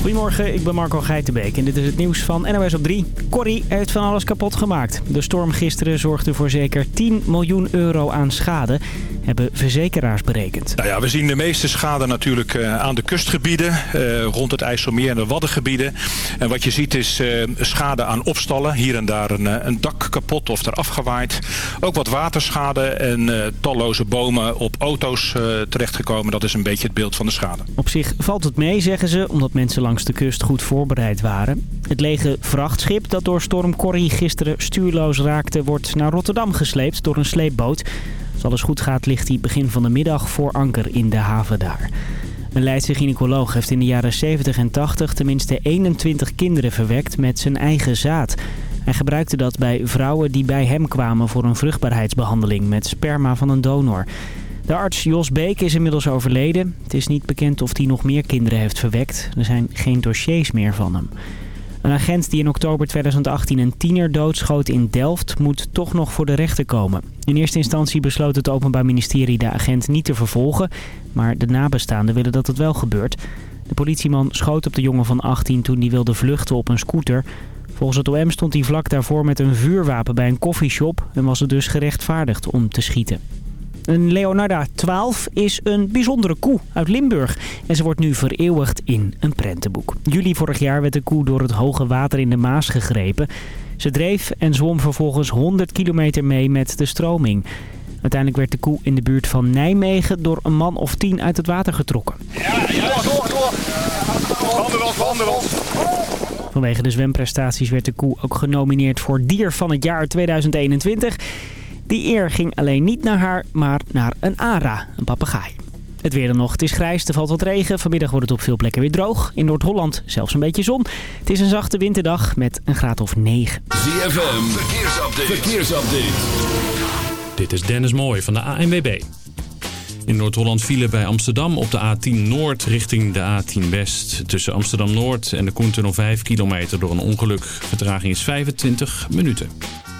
Goedemorgen, ik ben Marco Geitenbeek en dit is het nieuws van NOS op 3. Corrie heeft van alles kapot gemaakt. De storm gisteren zorgde voor zeker 10 miljoen euro aan schade, hebben verzekeraars berekend. Nou ja, we zien de meeste schade natuurlijk eh, aan de kustgebieden, eh, rond het IJsselmeer en de Waddengebieden. En wat je ziet is eh, schade aan opstallen, hier en daar een, een dak kapot of eraf gewaaid. Ook wat waterschade en talloze bomen op auto's terechtgekomen. Dat is een beetje het beeld van de schade. Op zich valt het mee, zeggen ze, omdat mensen langs de kust goed voorbereid waren. Het lege vrachtschip dat door storm Corrie gisteren stuurloos raakte... wordt naar Rotterdam gesleept door een sleepboot. Als alles goed gaat ligt hij begin van de middag voor anker in de haven daar. Een Leidse gynaecoloog heeft in de jaren 70 en 80 tenminste 21 kinderen verwekt met zijn eigen zaad. Hij gebruikte dat bij vrouwen die bij hem kwamen voor een vruchtbaarheidsbehandeling met sperma van een donor. De arts Jos Beek is inmiddels overleden. Het is niet bekend of hij nog meer kinderen heeft verwekt. Er zijn geen dossiers meer van hem. Een agent die in oktober 2018 een tiener doodschoot in Delft moet toch nog voor de rechter komen. In eerste instantie besloot het Openbaar Ministerie de agent niet te vervolgen, maar de nabestaanden willen dat het wel gebeurt. De politieman schoot op de jongen van 18 toen hij wilde vluchten op een scooter. Volgens het OM stond hij vlak daarvoor met een vuurwapen bij een koffieshop en was het dus gerechtvaardigd om te schieten. Een Leonarda 12 is een bijzondere koe uit Limburg. En ze wordt nu vereeuwigd in een prentenboek. Juli vorig jaar werd de koe door het hoge water in de Maas gegrepen. Ze dreef en zwom vervolgens 100 kilometer mee met de stroming. Uiteindelijk werd de koe in de buurt van Nijmegen door een man of tien uit het water getrokken. Ja, ja, door, door. Handen handen. Vanwege de zwemprestaties werd de koe ook genomineerd voor Dier van het jaar 2021. Die eer ging alleen niet naar haar, maar naar een ara, een papegaai. Het weer dan nog. Het is grijs, er valt wat regen. Vanmiddag wordt het op veel plekken weer droog. In Noord-Holland zelfs een beetje zon. Het is een zachte winterdag met een graad of 9. ZFM, verkeersupdate. verkeersupdate. Dit is Dennis Mooij van de ANWB. In Noord-Holland vielen bij Amsterdam op de A10 Noord richting de A10 West. Tussen Amsterdam Noord en de Koentunnel 5 kilometer door een ongeluk. Vertraging is 25 minuten.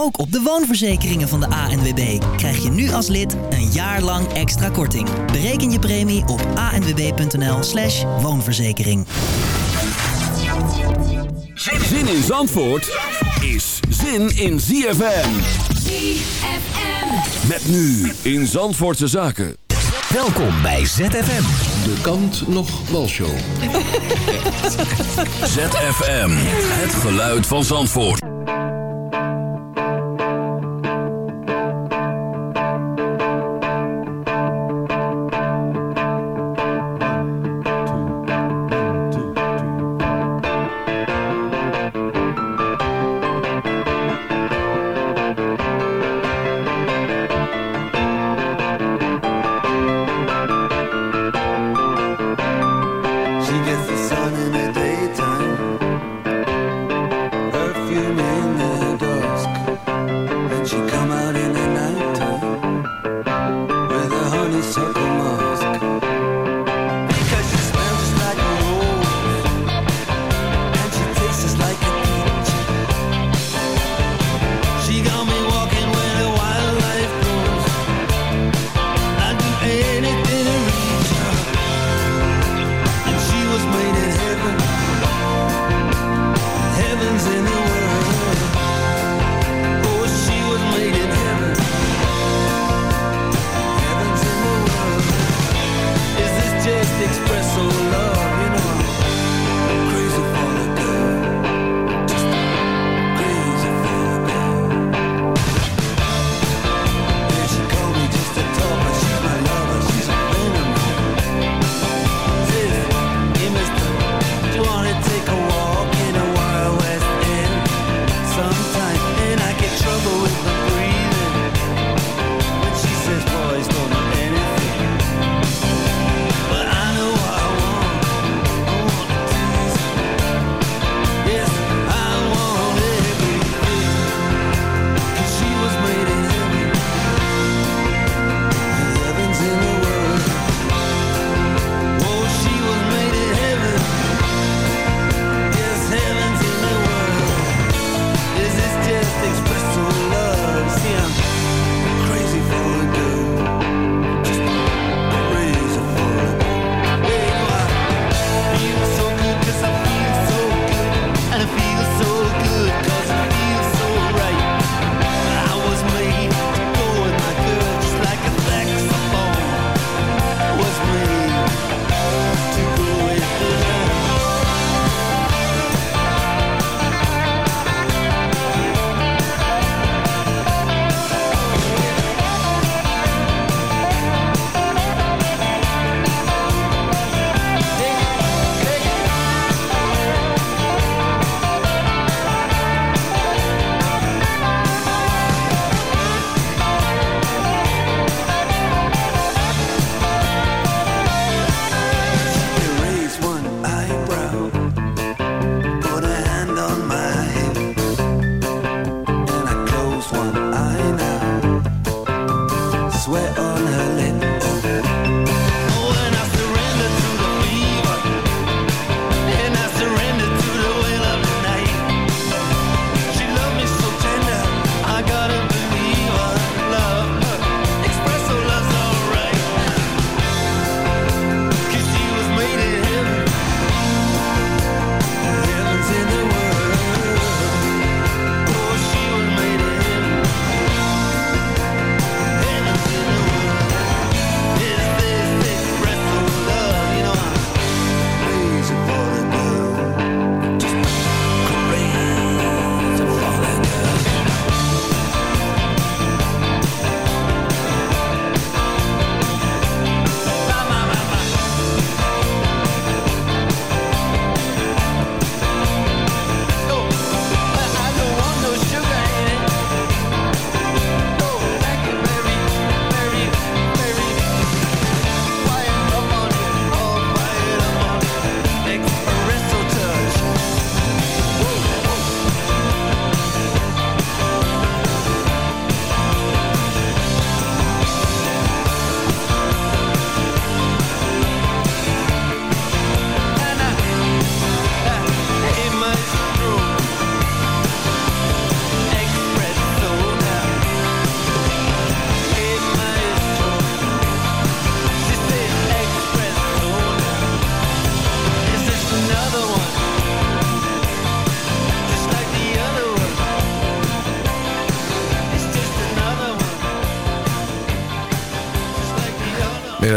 ook op de woonverzekeringen van de ANWB krijg je nu als lid een jaar lang extra korting. Bereken je premie op anwb.nl slash woonverzekering. Zin in Zandvoort is zin in ZFM. ZFM. Met nu in Zandvoortse Zaken. Welkom bij ZFM. De kant nog show. ZFM. Het geluid van Zandvoort.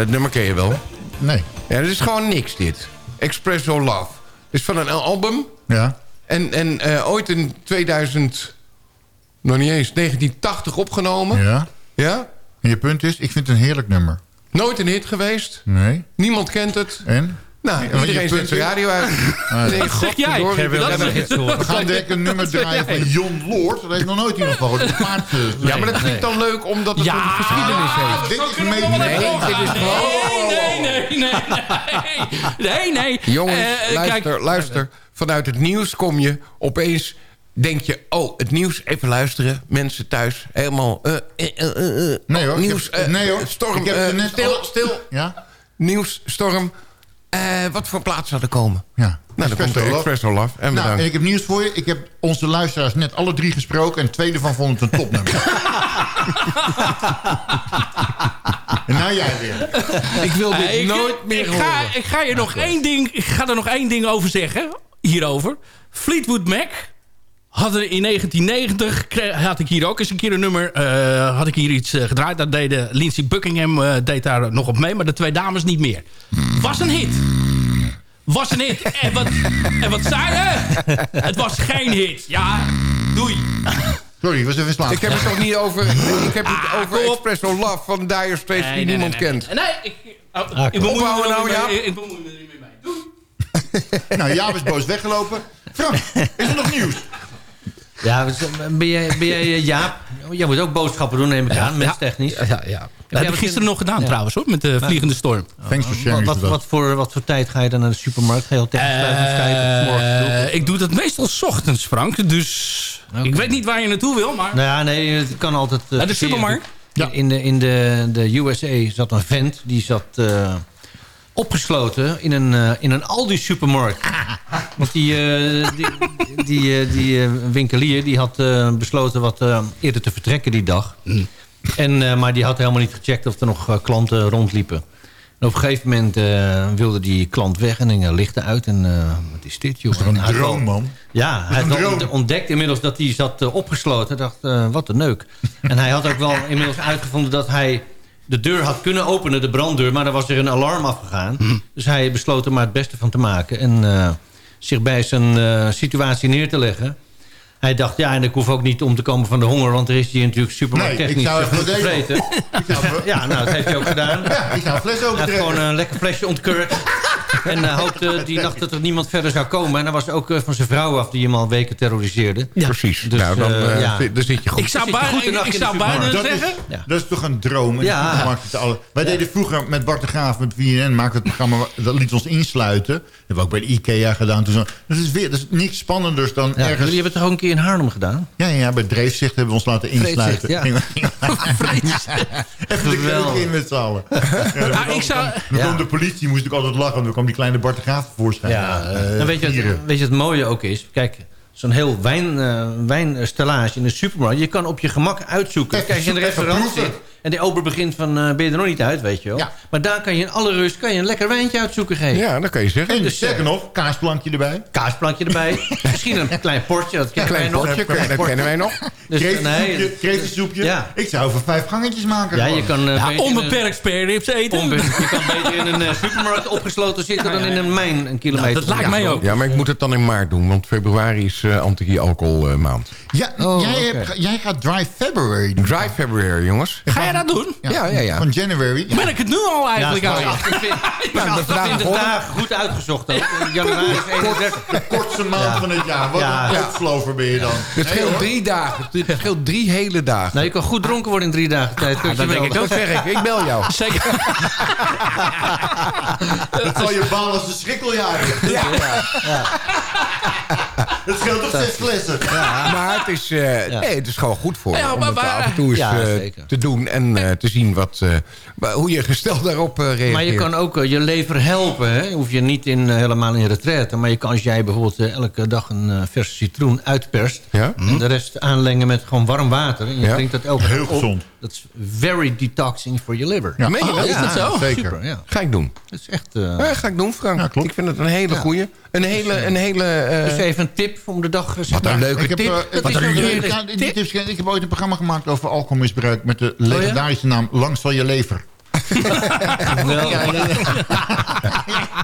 Nee, dat nummer ken je wel. Nee. Ja, dat is gewoon niks dit. Expresso Love. Het is van een album. Ja. En, en eh, ooit in 2000... Nog niet eens. 1980 opgenomen. Ja. Ja? En je punt is, ik vind het een heerlijk nummer. Nooit een hit geweest. Nee. Niemand kent het. En? Nou, want je iedereen zet is- radio uit. Ah, Nee, ja. godverdorie, Jij horen. We gaan direct een nummer draaien van Jon Lord. Dat heeft nog nooit iemand van gehoord. Een paard, eh, Ja, maar dat vind ik dan leuk omdat het Ja. een geschiedenis heeft. Dit is mee. Nee, dit is gewoon... Nee, nee, nee, nee. Nee, nee. Jongens, Eh, luister, kijk, luister. Vanuit het nieuws kom je opeens... Denk je, oh, het nieuws, even luisteren. Mensen thuis, helemaal... eh, eh, eh, eh, Nee hoor. ik Nieuws, heb- eh, nee hoor. storm, Ik heb eh, net stil, stil. Ja? Nieuws, storm. Eh, wat voor plaats zou er komen? Ja. Nou, dan komt de. Expresso Love. En Nou, en ik heb nieuws voor je. Ik heb onze luisteraars net alle drie gesproken... en twee ervan vonden het een topnummer. en nou jij weer. ik wil dit ik, nooit meer ik horen. ga, ik ga je nog één ding, ik ga er nog één ding over zeggen. Hierover. Fleetwood Mac hadden in 1990 kre- had ik hier ook eens een keer een nummer. eh, had ik hier iets eh, gedraaid. Dat deden Lindsey Buckingham eh, deed daar nog op mee, maar de twee dames niet meer. Was een hit. Was een hit. En wat, en wat zei je? Het was geen hit. Ja, doei. Sorry, ik was even slaap. Ik heb het toch niet over, ik heb het Ah, over. Expresso Love van Dire Straits die Nee, niemand nee, kent. Nee, ik, oh, ik bemoei me er nou, niet Jaap. mee. Ik bemoei me er niet meer mee. Doei. Nou, Jaap is boos weggelopen. Frank, is er nog nieuws? Ja, dus, eh, ben jij, ben jij eh, Jaap? Jij moet ook boodschappen doen, neem ik aan, mesttechnisch. Ja, ja. Dat heb ik gisteren nog gedaan trouwens hoor, met de Vliegende Storm. Thanks for Wat, sharing. wat, wat, voor, wat voor tijd ga je dan naar de supermarkt? Ga je al tegen? Eh, ik doe dat meestal 's ochtends, Frank. Dus ik weet niet waar je naartoe wil, maar... Nou ja, nee, het kan altijd... eh, Naar de supermarkt? Ja. In, de, in de, de USA zat een vent, die zat eh, opgesloten in een, eh, in een Aldi-supermarkt. Want die, eh, die, die, eh, die winkelier die had eh, besloten wat eh, eerder te vertrekken die dag. En, eh, maar die had helemaal niet gecheckt of er nog klanten rondliepen. En op een gegeven moment eh, wilde die klant weg en ging er lichten uit. En eh, wat is dit, joh? En een hij had wel- droom, man? ja, hij had ontdekt inmiddels dat hij zat opgesloten. Hij dacht, eh, wat een neuk. en hij had ook wel inmiddels uitgevonden dat hij de deur had kunnen openen, de branddeur. Maar dan was er een alarm afgegaan. Dus hij besloot er maar het beste van te maken. En eh, zich bij zijn eh, situatie neer te leggen. Hij dacht, ja, en ik hoef ook niet om te komen van de honger... want er is hier natuurlijk Nee, supermarkttechnisch zou gevreten. Ik zou even- Ja, nou, dat heeft hij ook gedaan. Ja, ik ga een fles Hij had gewoon een lekker flesje ontkurkt. En uh, hoopte die nacht dat er niemand verder zou komen. En hij was ook uh, van zijn vrouw af die hem al weken terroriseerde. Precies. Dus, nou, dan, uh, uh, ja. zit, dan zit je goed. Ik zou, bijna, ik, zou bijna? Dat is, zeggen... Ja. dat is toch een droom. Ja. alle- Wij deden vroeger met Bart de Graaf, met VNN, maakte het programma, dat liet ons insluiten. Dat hebben we ook bij de IKEA gedaan. Toen zo. Dat is weer, dat is niks spannenders dan Ja, ergens... Jullie hebben het toch ook een keer in Haarlem gedaan? Ja, ja, bij Dreefzicht hebben we ons laten insluiten. Vreedzicht, ja. Even de keuken in met z'n allen. Ja, Ah, kwam- ik zou- Dan Ja. kwam de politie, moest ik altijd lachen. Dan kwam die kleine Bart de Graaf tevoorschijn. Ja, en weet je, wat, weet je wat het mooie ook is? Kijk, zo'n heel wijn, eh, wijnstellage in de supermarkt. Je kan op je gemak uitzoeken. Kijk, je in een restaurant zit en de ober begint van... eh, ben je er nog niet uit, weet je wel? Ja. Maar daar kan je in alle rust kan je een lekker wijntje uitzoeken geven. Ja, dat kan je zeggen. En Dus, sterker eh, nog, kaasplankje erbij. Kaasplankje erbij. Misschien een klein portje, dat kennen wij Klein nog. Klein dat kennen wij nog. Dus, nee, Kreeftensoepje. kreeftensoepje. Ja. Ik zou over vijf gangetjes maken. ja, je kan, eh, Ja, onbeperkt spareribs eten. onbeperkt- je kan beter in een eh, supermarkt opgesloten zitten dan in een mijn een kilometer. dat lijkt mij ook. Ja, maar ik moet het dan in maart doen, want februari is uh, anti-alcohol uh, maand. Ja, Oh, jij, oké. hebt, jij gaat Dry February doen. Dry February, jongens. Ga dat doen? Ja, ja, ja. Van January. Ja. Ben ik het nu al Ja, eigenlijk aan? 28, Nou, de vraag 28 begonnen. dagen goed uitgezocht ook. In januari is 31. De kortste maand Ja. van het jaar. Wat Ja. een uitslover ben je dan. Het scheelt drie dagen. Het scheelt drie hele dagen. Nou, je kan goed dronken worden in drie dagen tijd. dat denk ik ook. Dat zeg ik. Ik bel jou. Zeker. Dat zal je baan als de schrikkeljaar. Ja. Het scheelt toch zes flessen. Maar het is, eh, nee, het is gewoon goed voor je Ja, om maar het waar- af en toe eens Ja, eh, te doen. En eh, te zien wat, eh, hoe je gesteld daarop eh, reageert. Maar je kan ook je lever helpen. Hè? Je hoeft je niet in, helemaal in retraite. Maar je kan, als jij bijvoorbeeld elke dag een verse citroen uitperst... Ja? en de rest aanlengen met gewoon warm water... en je Ja. drinkt dat elke Heel gezond. Dat is very detoxing for your liver. Ja. Meen je dat? is dat zo? Zeker. Super, ja. Ga ik doen. Dat is echt... eh, Ja, ga ik doen, Frank. Ja, klopt. Ik vind het een hele Ja. Een hele... Een hele eh, dus even een tip om de dag... eh, zeg wat maar. een leuke Ik heb, tip. eh, Dat wat is een leuke- tip. ik. Heb ooit een programma gemaakt over alcoholmisbruik... met de legendarische naam Langs van je lever.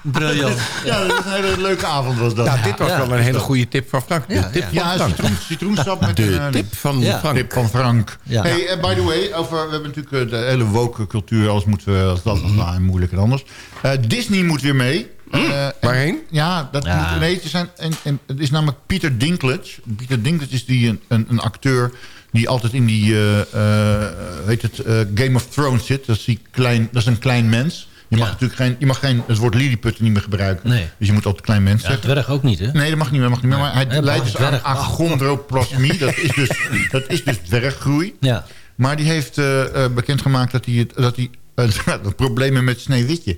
Briljant. Ja, dat was een hele leuke avond was dat. Ja, dit was Ja. wel een hele goede tip van Frank. De Ja, tip Ja, van Frank. citroen, citroensap met De een... tip van Ja. Frank. Tip van Frank. Ja. Hey, eh, by the way, over, we hebben natuurlijk de hele woke cultuur. Als moeten we, als dat mm moeilijk en anders. Eh, Disney moet weer mee. Eh, en- Waarheen? Ja, dat Ja. Moet, nee, het is, een, en, en, het is namelijk Peter Dinklage. Peter Dinklage is die een, een, een acteur die altijd in die eh, eh, weet het, eh, Game of Thrones zit. Dat is, die klein, dat is een klein mens. Je mag Ja. natuurlijk geen, je mag geen, het woord Lilliput niet meer gebruiken. Nee. Dus je moet altijd klein mens Ja, zeggen. dwerg ook niet, hè? Nee, dat mag niet meer. Mag niet meer maar hij Nee, leidt dus aan dwerg. achondroplasmie. Dat is dus, dat is dus dwerggroei. Ja. Maar die heeft eh, eh, bekendgemaakt dat hij, het- dat hij eh, problemen met Sneeuwwitje.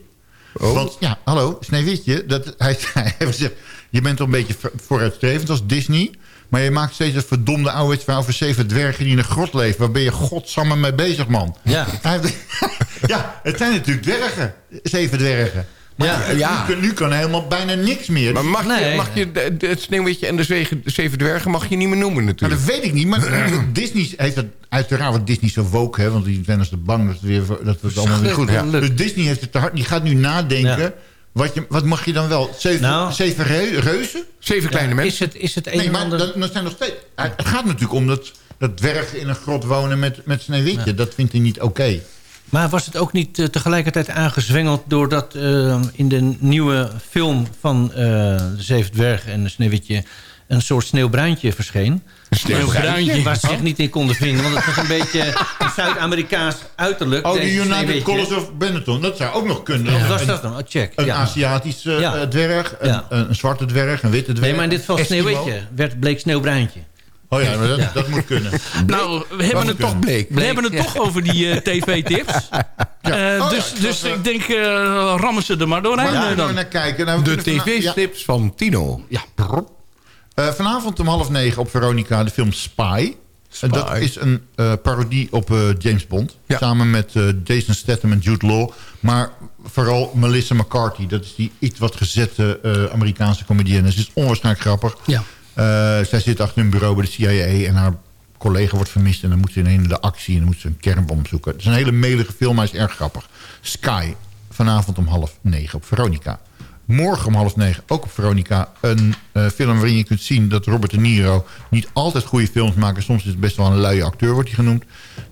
Want ja, hallo, Sneeuwwitje, dat, hij, hij heeft gezegd... je bent al een beetje voor- vooruitstrevend als Disney... maar je maakt steeds een verdomde ouderwets verhaal over zeven dwergen die in een grot leven. Waar ben je godsamme mee bezig, man? Ja. Hij heeft- ja, het zijn natuurlijk dwergen, zeven dwergen. Maar Ja. nu- Ja. Nu, kan, nu kan helemaal bijna niks meer. Maar mag je, mag je de- de- het sneeuwwitje en de zeven, zeven dwergen mag je niet meer noemen Nou, natuurlijk. dat weet ik niet, maar Disney heeft het uiteraard... wat Disney zo woke, hè, want die zijn te bang dat het, weer, dat het allemaal weer goed is. Schrikkelijk. Dus Disney heeft het te hard. Die gaat nu nadenken... Ja. Wat, je, wat mag je dan wel? Zeven, Nou. zeven reu- reuzen? Zeven kleine mensen. Is het, is het een Nee, maar ander... dat, dat zijn nog steeds... Het gaat natuurlijk om dat, dat dwergen in een grot wonen met, met Sneeuwwitje. Dat vindt hij niet oké. Maar was het ook niet eh, tegelijkertijd aangezwengeld... doordat eh, in de nieuwe film van eh, De Zeven Dwergen en de Sneeuwwitje... een soort sneeuwbruintje verscheen? Sneeuwbruintje. Waar ze zich niet in konden vinden. Want het was een beetje een Zuid-Amerikaans uiterlijk. Oh, de United. Colors of Benetton. Dat zou ook nog kunnen. Wat was Een- dat dan? Oh, check. Een ja. Aziatische Ja. eh, dwerg, een, Ja. een, een zwarte dwerg, een witte dwerg. Nee, maar in dit geval. Sneeuwwitje werd, bleek Sneeuwbruintje. Oh ja, maar dat, dat moet kunnen. Nou, we hebben het, toch bleek. we hebben het toch over die eh, tv-tips. Ja. Eh, Oh ja, dus ik dus zag, eh, ik denk, eh, rammen ze er maar doorheen we dan. naar kijken? Nou, De ja. tv-strips van Tino. Ja. Eh, vanavond om half negen op Veronica de film Spy. En dat is een eh, parodie op eh, James Bond. Ja. Samen met eh, Jason Statham en Jude Law. Maar vooral Melissa McCarthy. Dat is die iets wat gezette eh, Amerikaanse comedienne. Ze is onwaarschijnlijk grappig. Ja. Eh, zij zit achter een bureau bij de CIA en haar collega wordt vermist. En dan moet ze in de actie en dan ze een kernbom zoeken. Het is een hele melige film, maar is erg grappig. Sky, vanavond om half negen op Veronica. Morgen om half negen, ook op Veronica, een eh, film waarin je kunt zien dat Robert De Niro niet altijd goede films maakt. Soms is het best wel een luie acteur, wordt hij genoemd.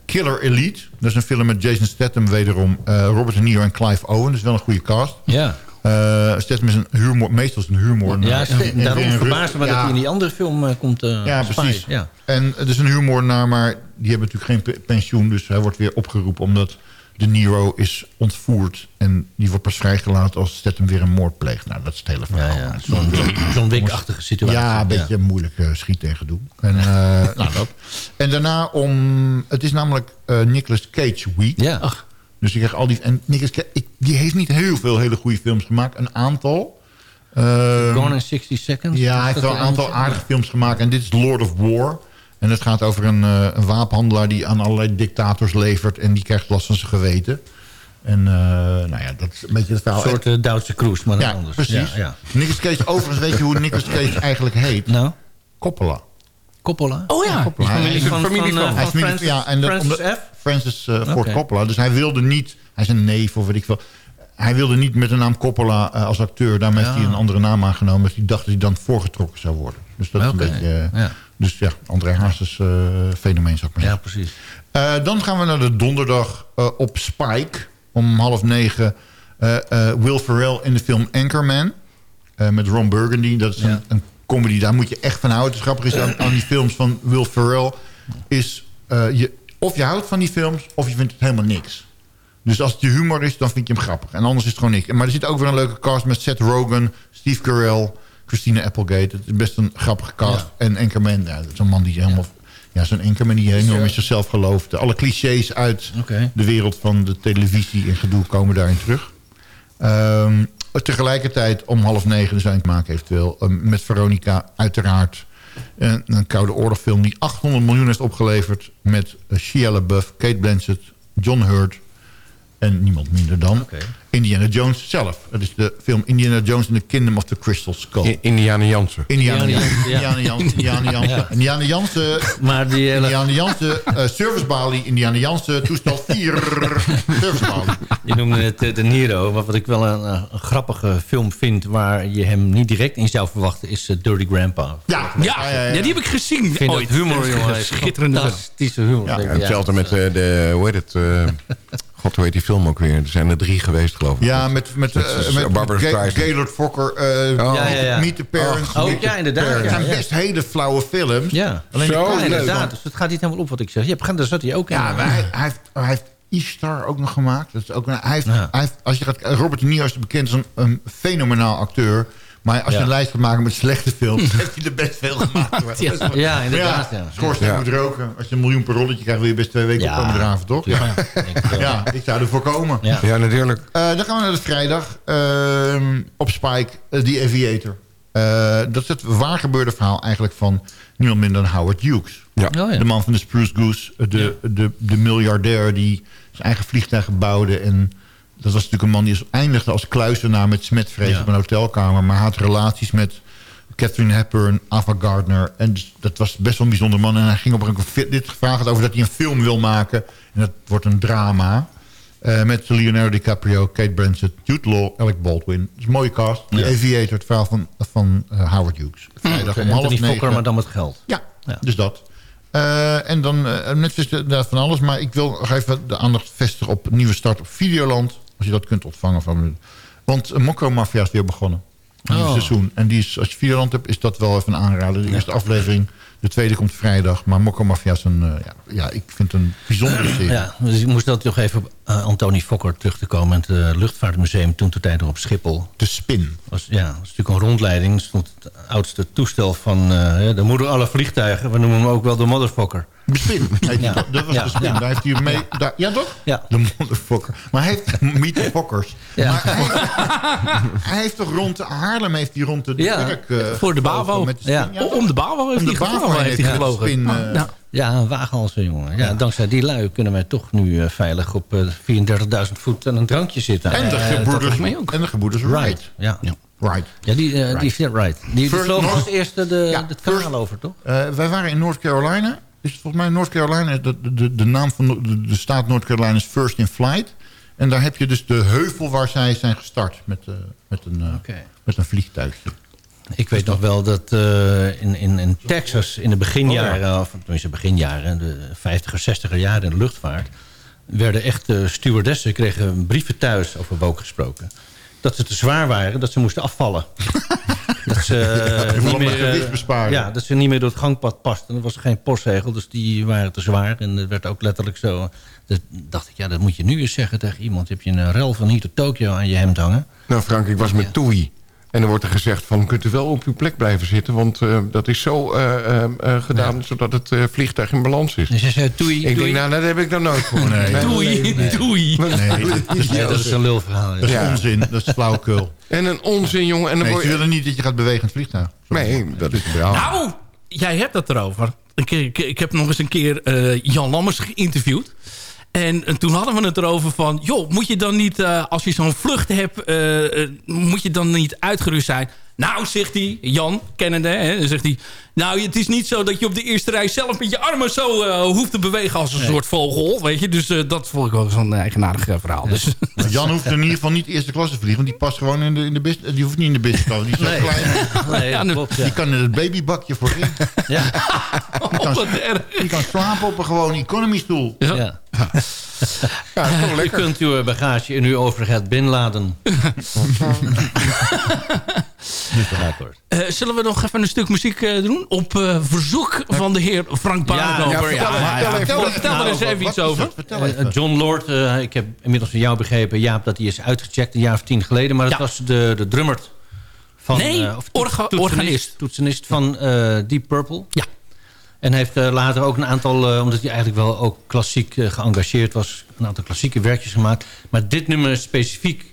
Killer Elite, dat is een film met Jason Statham wederom. eh, Robert De Niro en Clive Owen, dus wel een goede cast. Ja, Eh Statham is een humor, meestal is een humor. ja En- daarom en- me dat ja. hij in die andere film eh, komt. eh, Ja, Spy. precies. Ja. En het is een humornaar, maar die hebben natuurlijk geen pe- pensioen. Dus hij wordt weer opgeroepen omdat de Nero is ontvoerd. En die wordt pas vrijgelaten als Statham weer een moord pleegt. Nou, dat is het hele Ja, verhaal. ja. Zo'n John Wick-achtige situatie. Ja, een beetje moeilijk uh, schieten en gedoe. En, nou, dat. en daarna om... Het is namelijk Nicolas Cage Week. Ja. Ach, Dus ik krijg al die... En Cage, ik- die heeft niet heel veel hele goede films gemaakt. Een aantal. Ehm, Gone in 60 Seconds. ja, hij heeft wel een aantal aardige films gemaakt. En dit is Lord of War. En het gaat over een, eh, een wapenhandelaar die aan allerlei dictators levert. En die krijgt last van zijn geweten. En eh, nou ja, dat is een beetje het verhaal. Een soort eh, Duitse cruise, maar dan ja, anders. precies. Ja, ja. Nicolas Cage, overigens weet je hoe Nicolas Cage eigenlijk heet? Nou, Coppola. Coppola. Oh ja. Coppola. Hij is- van, familie van, eh, van- van Francis, ja, en dat- Francis F. Francis eh, Ford. Coppola. Dus hij wilde niet... Hij is een neef of weet ik veel. Hij wilde niet met de naam Coppola eh, als acteur. Daarmee heeft Ja. hij een andere naam aangenomen. Dus hij dacht dat hij dan voorgetrokken zou worden. Dus dat is een beetje... eh, ja. Dus ja, André Hazes eh, fenomeen zou ik maar Ja, zeggen. precies. Eh, dan gaan we naar de donderdag eh, op Spike. Om half negen eh, eh, Will Ferrell in de film Anchorman. eh, met Ron Burgundy. Dat is Ja. een, een comedy. Daar moet je echt van houden. Het grappige is aan, aan die films van Will Ferrell... is eh, je, of je houdt van die films of je vindt het helemaal niks. Dus als het je humor is, dan vind je hem grappig. En anders is het gewoon niks. Maar er zit ook weer een leuke cast met Seth Rogen, Steve Carell, Christina Applegate. Het is best een grappige cast. En Anchorman, ja, dat is een man die helemaal... Ja, zo'n Anchorman die enorm in zichzelf gelooft. Alle clichés uit de wereld van de televisie en gedoe komen daarin terug. Ehm, tegelijkertijd om half negen, zijn te maken eventueel... eh, met Veronica uiteraard een, een Koude Oorlogfilm... die 800 miljoen heeft opgeleverd met Shia LaBeouf, Kate Blanchett, John Hurt... En niemand minder dan Indiana Jones zelf. Dat is de film Indiana Jones and the Kingdom of the Crystal Skull. I- Indiana Jansen. Indiana Jansen. Jansen, ja. Indiana Jansen. Indiana Jansen. Ja. Indiana Jansen. Maar die hele... Indiana Jansen. eh, servicebalie. Indiana Jansen. Toestel 4. servicebalie. Je noemde het eh, De Niro. Wat wat ik wel een, eh, een grappige film vind... waar je hem niet direct in zou verwachten... is eh, Dirty Grandpa. Ja, Ja, ja, die heb ik gezien Ik vind ooit. dat humor, jongen. Schitterende. Fantastische humor. Ja, Denk ik, Ja, hetzelfde met eh, de, hoe heet het, eh, god hoe heet die film ook weer? Er zijn er drie geweest geloof ik. Ja, met, met, Dat eh, is met Barbara Ga- Streisand. Gaylord Fokker. eh, Oh. Ja, ja, ja. Meet the Parents. Oh, ja, inderdaad, Het zijn ja. best hele flauwe films. Ja, Alleen Zo, de ja kleine inderdaad. Dus het gaat niet helemaal op wat ik zeg. Ja, daar zat hij ook in. Ja, maar hij, hij, heeft, hij heeft Ishtar ook nog gemaakt. Dat is ook een, hij heeft, Ja. hij heeft, als je gaat, Robert De Niro is bekend als een, een fenomenaal acteur. Maar als je een lijst gaat maken met slechte films... heeft hij er best veel gemaakt. Ja, ja, inderdaad. Ja. Schoorsteen Ja. moet roken. Als je een miljoen per rolletje krijgt... wil je best twee weken Ja. op komen draven, toch? Ja. Ja, ik zou ervoor komen. Ja. Ja, natuurlijk. Eh, dan gaan we naar de vrijdag. Ehm, op Spike, eh, The Aviator. Eh, dat is het waar gebeurde verhaal eigenlijk van niemand minder dan Howard Hughes. Ja. Oh, ja. De man van de Spruce Goose. De, de, de miljardair die zijn eigen vliegtuig bouwde. En dat was natuurlijk een man die eindigde als kluizenaar met smetvrees Ja. op een hotelkamer. Maar had relaties met Catherine Hepburn, Ava Gardner. En dus dat was best wel een bijzonder man. En hij ging op een gegeven dit gevraagd over dat hij een film wil maken. En dat wordt een drama. Eh, met Leonardo DiCaprio, Kate Blanchett, Jude Law, Alec Baldwin. Het is een mooie cast. The Aviator, het verhaal van, van eh, Howard Hughes. Vrijdag om half negen. Fokker, maar dan met geld. Ja, Ja. dus dat. Eh, en dan inderdaad van alles. Maar ik wil nog even de aandacht vestigen op nieuwe start op Videoland. Als je dat kunt ontvangen van Want uh, Mokko Mafia is weer begonnen. Een Oh. seizoen. En die is, als je Videoland hebt, is dat wel even een aanrader. De eerste aflevering, de tweede komt vrijdag. Maar Mokko Mafia is een, eh, ja, ja, ik vind het een bijzondere serie. Ja, dus ik moest dat toch even op uh, Antoni Fokker terug te komen. Het uh, luchtvaartmuseum toen de tijd op Schiphol. De Spin. Was, ja, dat was natuurlijk een rondleiding. Stond het oudste toestel van de moeder aller vliegtuigen. We noemen hem ook wel de motherfokker. De Spin. Heet Ja. die, dat was Ja. de Spin. Ja. Daar heeft hij mee... Daar, ja, toch? Ja. De motherfucker. Maar hij heeft... Meet the Fokkers. Ja. Maar hij, hij heeft toch rond de Haarlem heeft hij rond de Ja. werk... eh, Voor de Bavo. Met de Ja. spin? Om de Bavo heeft Om de hij gevlogen. heeft hij de gevlogen. spin, eh, Ja. Ja, een wagenhalse jongen. Ja, dankzij die lui kunnen wij toch nu uh, veilig op uh, 34.000 voet aan een drankje zitten. En de Uh, gebroeders, en de gebroeders Wright. Right, ja. ja. Right. die, uh, die, ja, right. die, die First vloog als eerste de, Ja, het kanaal first- over, toch? Eh, wij waren in North Carolina. Is het volgens mij North Carolina? De, de, de naam van de, de staat North Carolina is First in Flight. En daar heb je dus de heuvel waar zij zijn gestart met, eh, met, een, eh, met een vliegtuigje. Ik weet nog wel dat uh, in, in, in Texas in de beginjaren, Oh, of tenminste beginjaren, de 50er, 60er jaren in de luchtvaart, werden echt stewardessen, kregen brieven thuis over woke gesproken. Dat ze te zwaar waren, dat ze moesten afvallen. dat ze uh, Ja, niet om meer, gewicht besparen. ja, dat ze niet meer door het gangpad pasten. Er was geen postzegel, dus die waren te zwaar. En het werd ook letterlijk zo. Dus dacht ik, ja, dat moet je nu eens zeggen tegen iemand. Heb je een rel van hier tot Tokio aan je hemd hangen? Nou Frank, ik was met Toei. En dan wordt er gezegd van, kunt u wel op uw plek blijven zitten... want uh, dat is zo uh, uh, gedaan, ja. zodat het vliegtuig in balans is. Dus je zei, doei, Ik doei. denk, nou, dat heb ik dan nooit gehoord. Nee. Nee. Doei, Nee. doei. Nee, dat is, dat een lulverhaal. Ja. dat is Ja. onzin. Dat is flauwekul. En een onzin, jongen. En dan Nee, ze je... willen niet dat je gaat bewegen in het vliegtuig. Nee, dat is wel. Nou, jij hebt het erover. Ik, ik, ik heb nog eens een keer eh, Jan Lammers geïnterviewd. En, en toen hadden we het erover van... joh, moet je dan niet, eh, als je zo'n vlucht hebt... eh, eh, moet je dan niet uitgerust zijn? Nou, zegt hij, Jan, kennende, hè, zegt hij... nou, het is niet zo dat je op de eerste rij zelf met je armen zo eh, hoeft te bewegen... als een soort vogel, weet je. Dus eh, dat vond ik wel zo'n eigenaardig eh, verhaal. Dus, Maar Jan hoeft in ieder geval niet eerste klasse te vliegen. Want die past gewoon in de, in de business. Die hoeft niet in de business class. Die is zo Nee. klein. Nee, Ja, dat klopt, ja. Die kan in het babybakje voorin. Ja. Die kan, wat erg. die kan slapen op een gewoon economy stoel. Ja. Ja, U kunt uw bagage in uw overhead binladen. Eh, zullen we nog even een stuk muziek eh, doen? Op eh, verzoek van de heer Frank Barendover. ja, vertel er eens even iets over. het? John Lord, eh, ik heb inmiddels van jou begrepen, Jaap, dat hij is uitgecheckt een jaar of tien geleden. Maar dat Ja. was de, de drummer van... Nee, eh, of orga- organist. Toetsenist van eh, Deep Purple. Ja. En heeft eh, later ook een aantal, eh, omdat hij eigenlijk wel ook klassiek eh, geëngageerd was... een aantal klassieke werkjes gemaakt. Maar dit nummer specifiek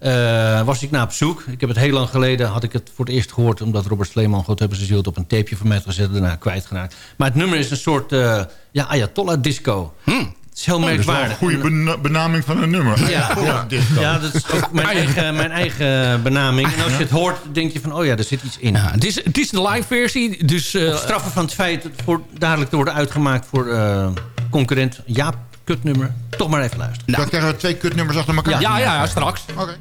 eh, was ik naar op zoek. Ik heb het heel lang geleden, had ik het voor het eerst gehoord... omdat Robert Sleeman, God hebben ze ziel, het op een tapeje voor mij had gezet... daarna kwijtgeraakt. Maar het nummer is een soort eh, ja, Ayatollah disco. Hmm. is heel Oh, dat is wel merkwaardig. een goede bena- benaming van een nummer. Ja, Ja, dat is ook mijn eigen, mijn eigen benaming. En als je het hoort, denk je van, oh ja, er zit iets in. Ja, het, is, het is de live versie. Dus, eh, straffen van het feit het voor, dadelijk te worden uitgemaakt voor concurrent Jaap kutnummer. Toch maar even luisteren. Dan krijgen we twee kutnummers achter elkaar. ja, ja, ja, straks. Oké.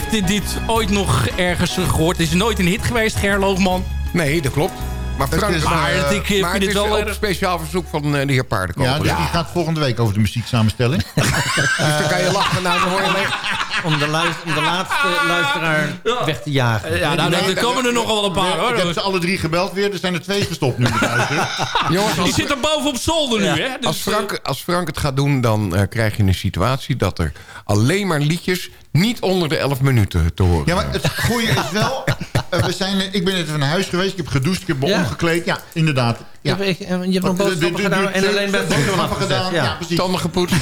Heeft dit, ooit nog ergens gehoord. Het is nooit een hit geweest, Gerloogman. Nee, dat klopt. Maar, Het Frank, is, maar het- ik, maar vind het wel op erg- speciaal verzoek van eh, de heer Paardenkoper. Ja, dus die gaat volgende week over de muzieksamenstelling. Dus dan kan je lachen. Nou, dan hoor je. Om de, luister, om de laatste luisteraar weg te jagen. Ja, nou, er komen er nogal wel een paar, Ik heb hoor. ze alle drie gebeld weer. Er zijn er twee gestopt nu met luisteren. Jongens, Die als, zit er boven op zolder nu, hè? Dus, als, Frank, als Frank het gaat doen, dan eh, krijg je een situatie... dat er alleen maar liedjes niet onder de 11 minuten te horen Ja, maar het goede is wel... eh, we zijn, eh, ik ben net naar huis geweest. Ik heb gedoucht, ik heb me Ja. omgekleed. Ja, inderdaad. Je Ja. hebt, je hebt nog eh, boodschappen gedaan en alleen bij het de- boterham boodschappen gedaan. Ja, Ja. precies. Tanden gepoetst.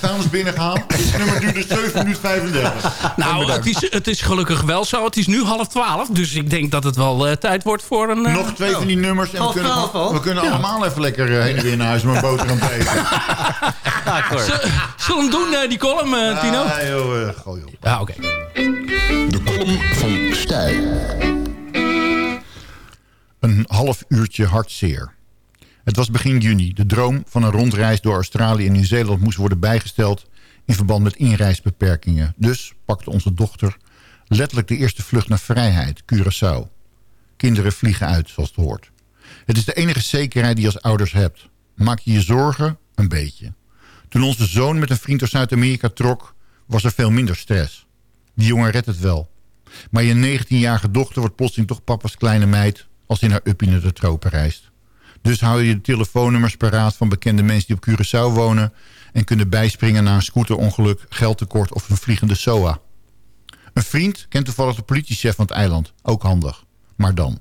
Vuilnis binnengehaald. Het nummer duurde 7 minuten 35. nou, het is, het is gelukkig wel zo. Het is nu half twaalf, dus ik denk dat het wel eh, tijd wordt voor een... eh, Nog twee van die nummers. En we kunnen, al? we kunnen allemaal even lekker eh, heen en weer naar huis om een boterham te eten. Ja. Zullen we hem doen, eh, die column, eh, Tino? Ah, joh, eh, gooi op. Ja, oké. De column van Stijl. Een half uurtje hartzeer. Het was begin juni. De droom van een rondreis door Australië en Nieuw-Zeeland moest worden bijgesteld in verband met inreisbeperkingen. Dus pakte onze dochter letterlijk de eerste vlucht naar vrijheid, Curaçao. Kinderen vliegen uit, zoals het hoort. Het is de enige zekerheid die je als ouders hebt. Maak je je zorgen? Een beetje. Toen onze zoon met een vriend uit Zuid-Amerika trok, was er veel minder stress. Die jongen redt het wel. Maar je 19-jarige dochter wordt plotseling toch papa's kleine meid... als in haar uppie naar de tropen reist. Dus hou je de telefoonnummers paraat van bekende mensen die op Curaçao wonen... en kunnen bijspringen na een scooterongeluk, geldtekort of een vliegende SOA. Een vriend kent toevallig de politiechef van het eiland. Ook handig. Maar dan.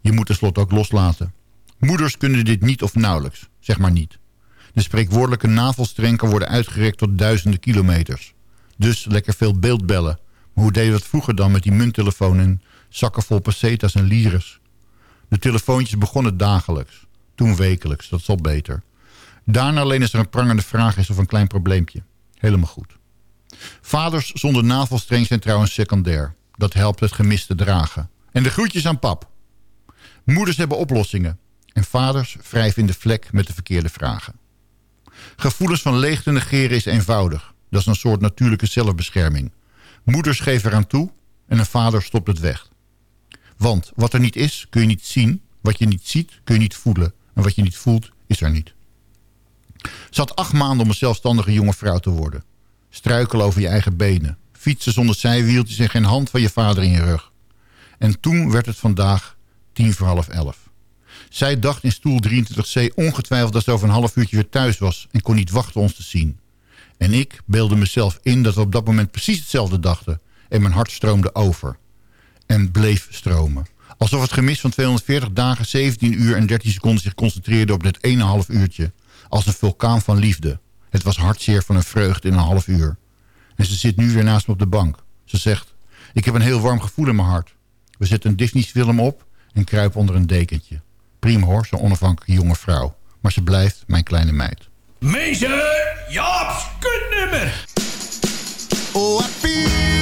Je moet tenslotte ook loslaten. Moeders kunnen dit niet of nauwelijks. Zeg maar niet. De spreekwoordelijke navelstreng kan worden uitgerekt tot duizenden kilometers. Dus lekker veel beeldbellen. Maar hoe deden we dat vroeger dan met die munttelefoon en zakken vol pesetas en lires? De telefoontjes begonnen dagelijks. Toen wekelijks, dat is al beter. Daarna alleen als er een prangende vraag is of een klein probleempje. Helemaal goed. Vaders zonder navelstreng zijn trouwens secundair. Dat helpt het gemis te dragen. En de groetjes aan pap. Moeders hebben oplossingen. En vaders wrijven in de vlek met de verkeerde vragen. Gevoelens van leegte negeren is eenvoudig. Dat is een soort natuurlijke zelfbescherming. Moeders geven eraan toe en een vader stopt het weg. Want wat er niet is, kun je niet zien. Wat je niet ziet, kun je niet voelen. En wat je niet voelt, is er niet. Ze had acht maanden om een zelfstandige jonge vrouw te worden. Struikelen over je eigen benen. Fietsen zonder zijwieltjes en geen hand van je vader in je rug. En toen werd het vandaag tien voor half elf. Zij dacht in stoel 23C ongetwijfeld dat ze over een half uurtje weer thuis was... en kon niet wachten ons te zien. En ik beelde mezelf in dat we op dat moment precies hetzelfde dachten... en mijn hart stroomde over. En bleef stromen. Alsof het gemis van 240 dagen, 17 uur en 13 seconden... zich concentreerde op dit ene half uurtje. Als een vulkaan van liefde. Het was hartzeer van een vreugde in een half uur. En ze zit nu weer naast me op de bank. Ze zegt, ik heb een heel warm gevoel in mijn hart. We zetten een Disney-film op en kruipen onder een dekentje. Prima hoor, zo'n onafhankelijke jonge vrouw. Maar ze blijft mijn kleine meid. Meester Jaap's kutnummer. Oh, I feel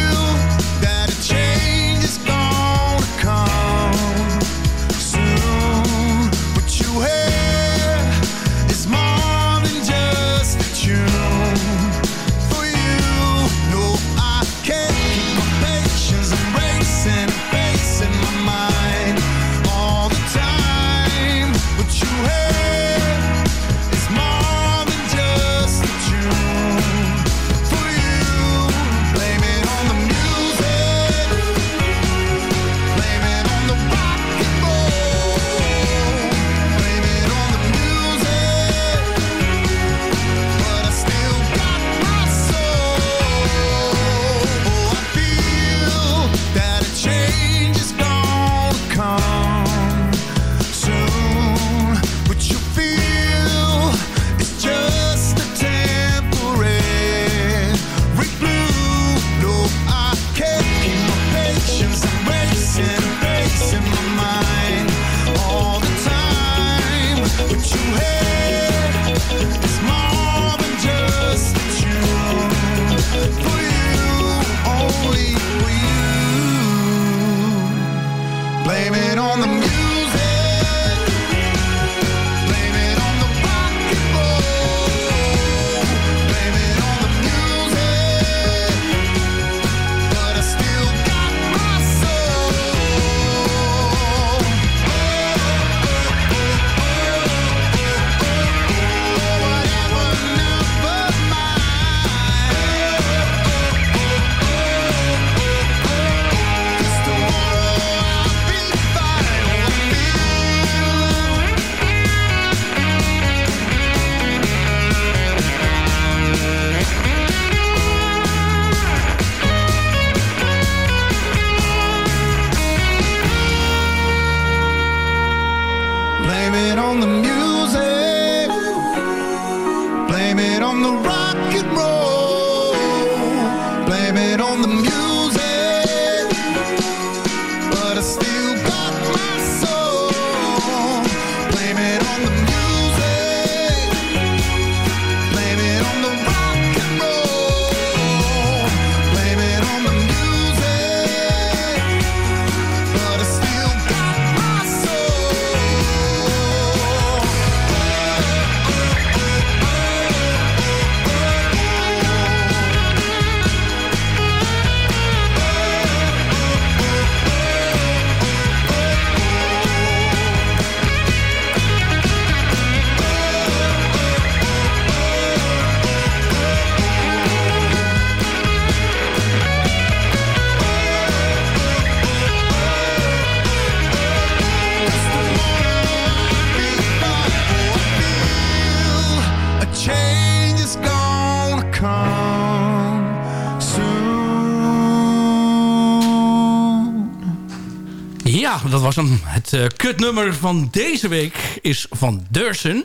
was hem. Het eh, kutnummer van deze week is van Dursen.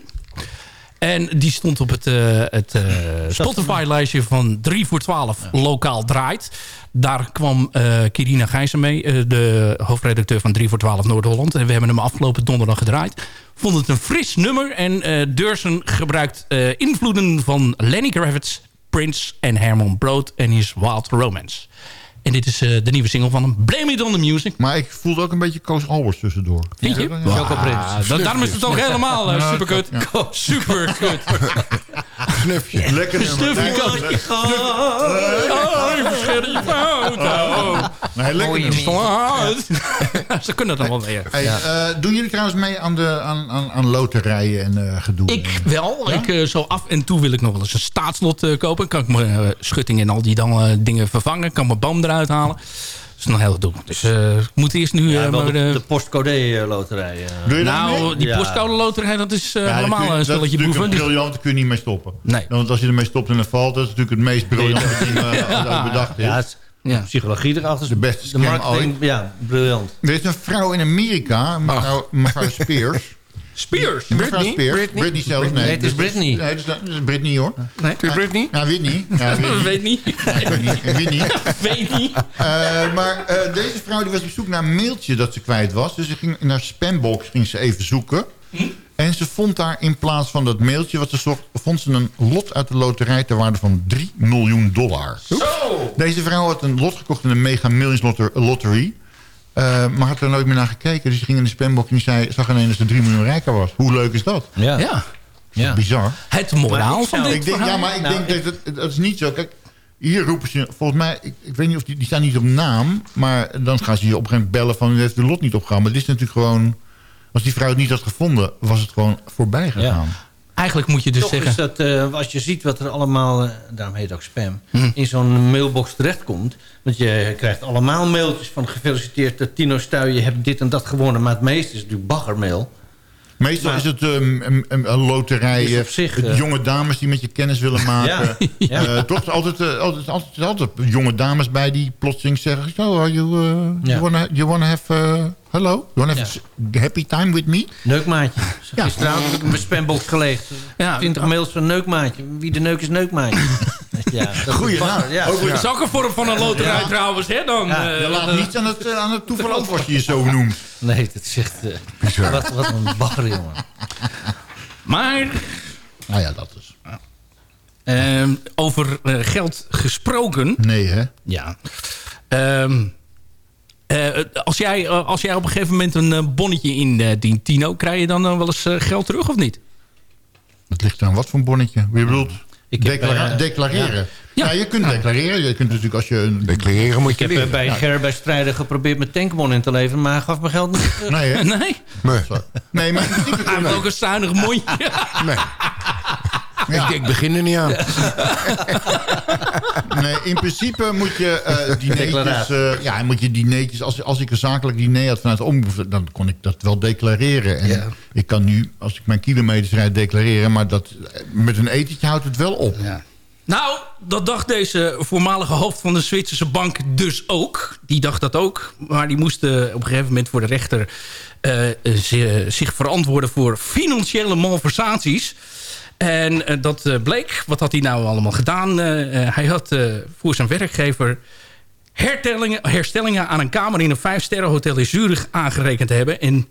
En die stond op het, eh, het eh, Spotify-lijstje van 3 voor 12 lokaal draait. Daar kwam Kirina Gijzen mee, de hoofdredacteur van 3 voor 12 Noord-Holland. En we hebben hem afgelopen donderdag gedraaid. Vond het een fris nummer. En Dursen gebruikt invloeden van Lenny Kravitz, Prince en Herman Brood en his Wild Romance. En dit is eh, de nieuwe single van hem. Blame It On The Music. Maar ik voelde ook een beetje Koos Albers tussendoor. Vind je? Ja, Choco Prins. Ah, da- daarom is het ook helemaal uh, Ja, superkut. ja. Superkut. Snufje. Lekker Snufje kan Nee, je Oh, je foto. Nee, lekker. Ze kunnen dat wel weer. Hey, eh, doen jullie trouwens mee aan, de, aan, aan, aan loterijen en eh, gedoe? Ik wel. Ik, eh, zo af en toe wil ik nog wel eens een staatslot eh, kopen. Kan ik mijn eh, schutting en al die dan, eh, dingen vervangen. Kan mijn boom eruit halen. Dat is nog heel gedoe. Dus eh, ik moet eerst nu... Ja, eh, maar, de, eh, de postcode-loterij. Doe je daar mee? nou, die Ja. postcode loterij, dat is eh, Ja, helemaal dat kun je- een spelletje Dat is boeven. natuurlijk Dus- briljant, daar kun je niet mee stoppen. Nee. Want als je ermee stopt en dan valt, dat is natuurlijk het meest briljante ding eh, bedacht is. Ja, het is Ja. psychologie erachter. de beste De marketing, ooit. ja, briljant. Er is een vrouw in Amerika, mevrouw, mevrouw Spears. Spears. Spears. Britney? Britney zelfs, nee. Nee, het is Britney. Nee, het is, Britney hoor. Het is Britney? Ja, Whitney. Ja, Whitney. Weet niet. Whitney. Whitney. Weet niet. Eh, maar eh, deze vrouw die was op zoek naar een mailtje dat ze kwijt was. Dus ze ging in haar spambox ging ze even zoeken. En ze vond daar in plaats van dat mailtje wat ze zocht... vond ze een lot uit de loterij ter waarde van 3 miljoen dollar. Deze vrouw had een lot gekocht in een Mega Millions lotter- Lottery. Eh, maar had er nooit meer naar gekeken. Dus ze ging in de spambox en die zei, zag ineens dat ze 3 miljoen rijker was. Hoe leuk is dat? Ja. Ja. ja. Bizar. Het moraal van dit Ik denk, verhaal. ja, maar ik Nou, denk dat het, dat is niet zo. Kijk, hier roepen ze, volgens mij, ik, ik weet niet of die, die staan niet op naam, maar dan gaan ze je op een gegeven moment bellen van u heeft de lot niet opgehaald. Maar dit is natuurlijk gewoon, als die vrouw het niet had gevonden, was het gewoon voorbij gegaan. Eigenlijk moet je dus Toch zeggen... is dat, eh, als je ziet wat er allemaal, eh, daarom heet het ook spam, Hm. in zo'n mailbox terechtkomt. Want je krijgt allemaal mailtjes van gefeliciteerd, eh, Tino Stuy, je hebt dit en dat gewonnen. Maar het meeste is natuurlijk baggermail. Meestal Maar- is het um, een, een, een loterij, zich, jonge dames die met je kennis willen maken. Ja. Eh, toch altijd, eh, altijd, altijd, altijd jonge dames bij die plotseling zeggen... So, are you, uh, Ja. you, wanna, you wanna have... uh, hello? You wanna have a happy time with me? Neukmaatje. Ja. Gisteravond heb ik mijn spambox gelegd. Ja. 20 mails van neukmaatje. Wie de neuk is neukmaatje. ja, dat is Goeie naam. Ja. Ook een vorm van een loterij Ja. trouwens, hè? Dan, Ja, eh, Je laat niets aan het, eh, aan het toeval over als je je zo noemt. Nee, dat is echt... eh, wat, wat een bagger, jongen. Maar Nou ja, dat is. ehm, over geld gesproken... Nee, hè? Ja. Ehm, eh, als, jij, eh, als jij op een gegeven moment een eh, bonnetje in eh, dient, Tino... krijg je dan eh, wel eens eh, geld terug of niet? Het ligt aan wat voor een bonnetje. Wie bedoelt? Ik Declara- eh, declareren. Ja. Ja. je kunt declareren. Je kunt natuurlijk als je... Een... Declareren moet Ik je heb eh, leren. bij Ger bij Strijder geprobeerd mijn tankbon in te leveren... maar hij gaf mijn geld niet terug. Nee, hè? Nee. Nee, Nee, maar Hij heeft ook een zuinig mondje. nee. Ik, ik begin er niet aan. Nee, in principe moet je eh dineetjes... Declaratie. eh, ja, moet je dineetjes... Als, als ik een zakelijk diner had vanuit de omroep... dan kon ik dat wel declareren. En Ja. ik kan nu, als ik mijn kilometers rijd, declareren... maar dat, met een etentje houdt het wel op. Nou, dat dacht deze voormalige hoofd van de Zwitserse bank dus ook. Die dacht dat ook. Maar die moest eh, op een gegeven moment voor de rechter... zi- zich verantwoorden voor financiële malversaties. En eh, dat eh, bleek. Wat had hij nou allemaal gedaan? Eh, hij had voor zijn werkgever herstellingen, herstellingen aan een kamer in een vijfsterrenhotel in Zurich aangerekend hebben. En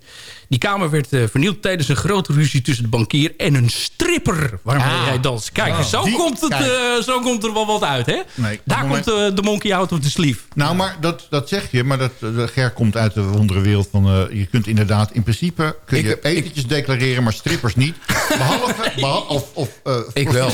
die kamer werd eh, vernield tijdens een grote ruzie tussen de bankier en een stripper waarmee Ah. hij danst. Kijk, Oh. zo, Die- komt het, kijk. eh, zo komt er wel wat uit, hè? Nee, Daar het komt eh, de monkey out of the sleeve. Nou, maar dat, dat zeg je. Maar dat, Ger komt uit de wondere wereld van... je kunt inderdaad in principe kun je etentjes declareren, maar strippers niet. Behalve... behalve of of Ik wel.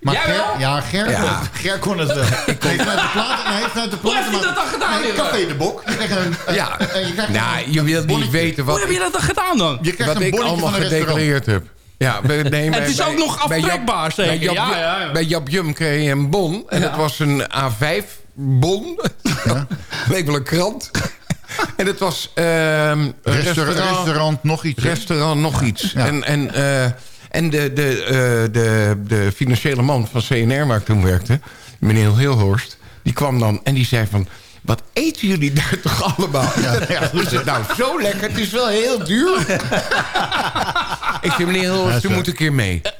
Maar Jij Ger, wel? ja, Ger, Ja. Kon, Ger kon het wel. Nee, vanuit de platen... Nee, vanuit de Hoe heb platen je dat dan gedaan, Nee, jongen? Café de Bok. Je krijgt een... Ja. eh, je krijgt Nou, een- je een wilt niet weten Hoe wat, heb je dat dan gedaan dan? Je krijgt wat een ik allemaal van gedeclareerd heb. Ja, bij, nee, Het is bij- ook nog bij aftrekbaar, Bij zeker. Jap, Ja, ja, ja. bij Jum kreeg je een bon. En Ja. dat was een A5-bon. Leek wel een krant. en het was ehm, Restaurant, restaurant, nog iets. restaurant nog iets. Ja. En, en, eh, en de, de, eh, de, de financiële man van CNR, waar ik toen werkte... meneer Hilhorst, die kwam dan en die zei van... Wat eten jullie daar toch allemaal? ja. Ik zei, nou, zo lekker. Het is wel heel duur. ik zei, meneer u zo. moet een keer mee.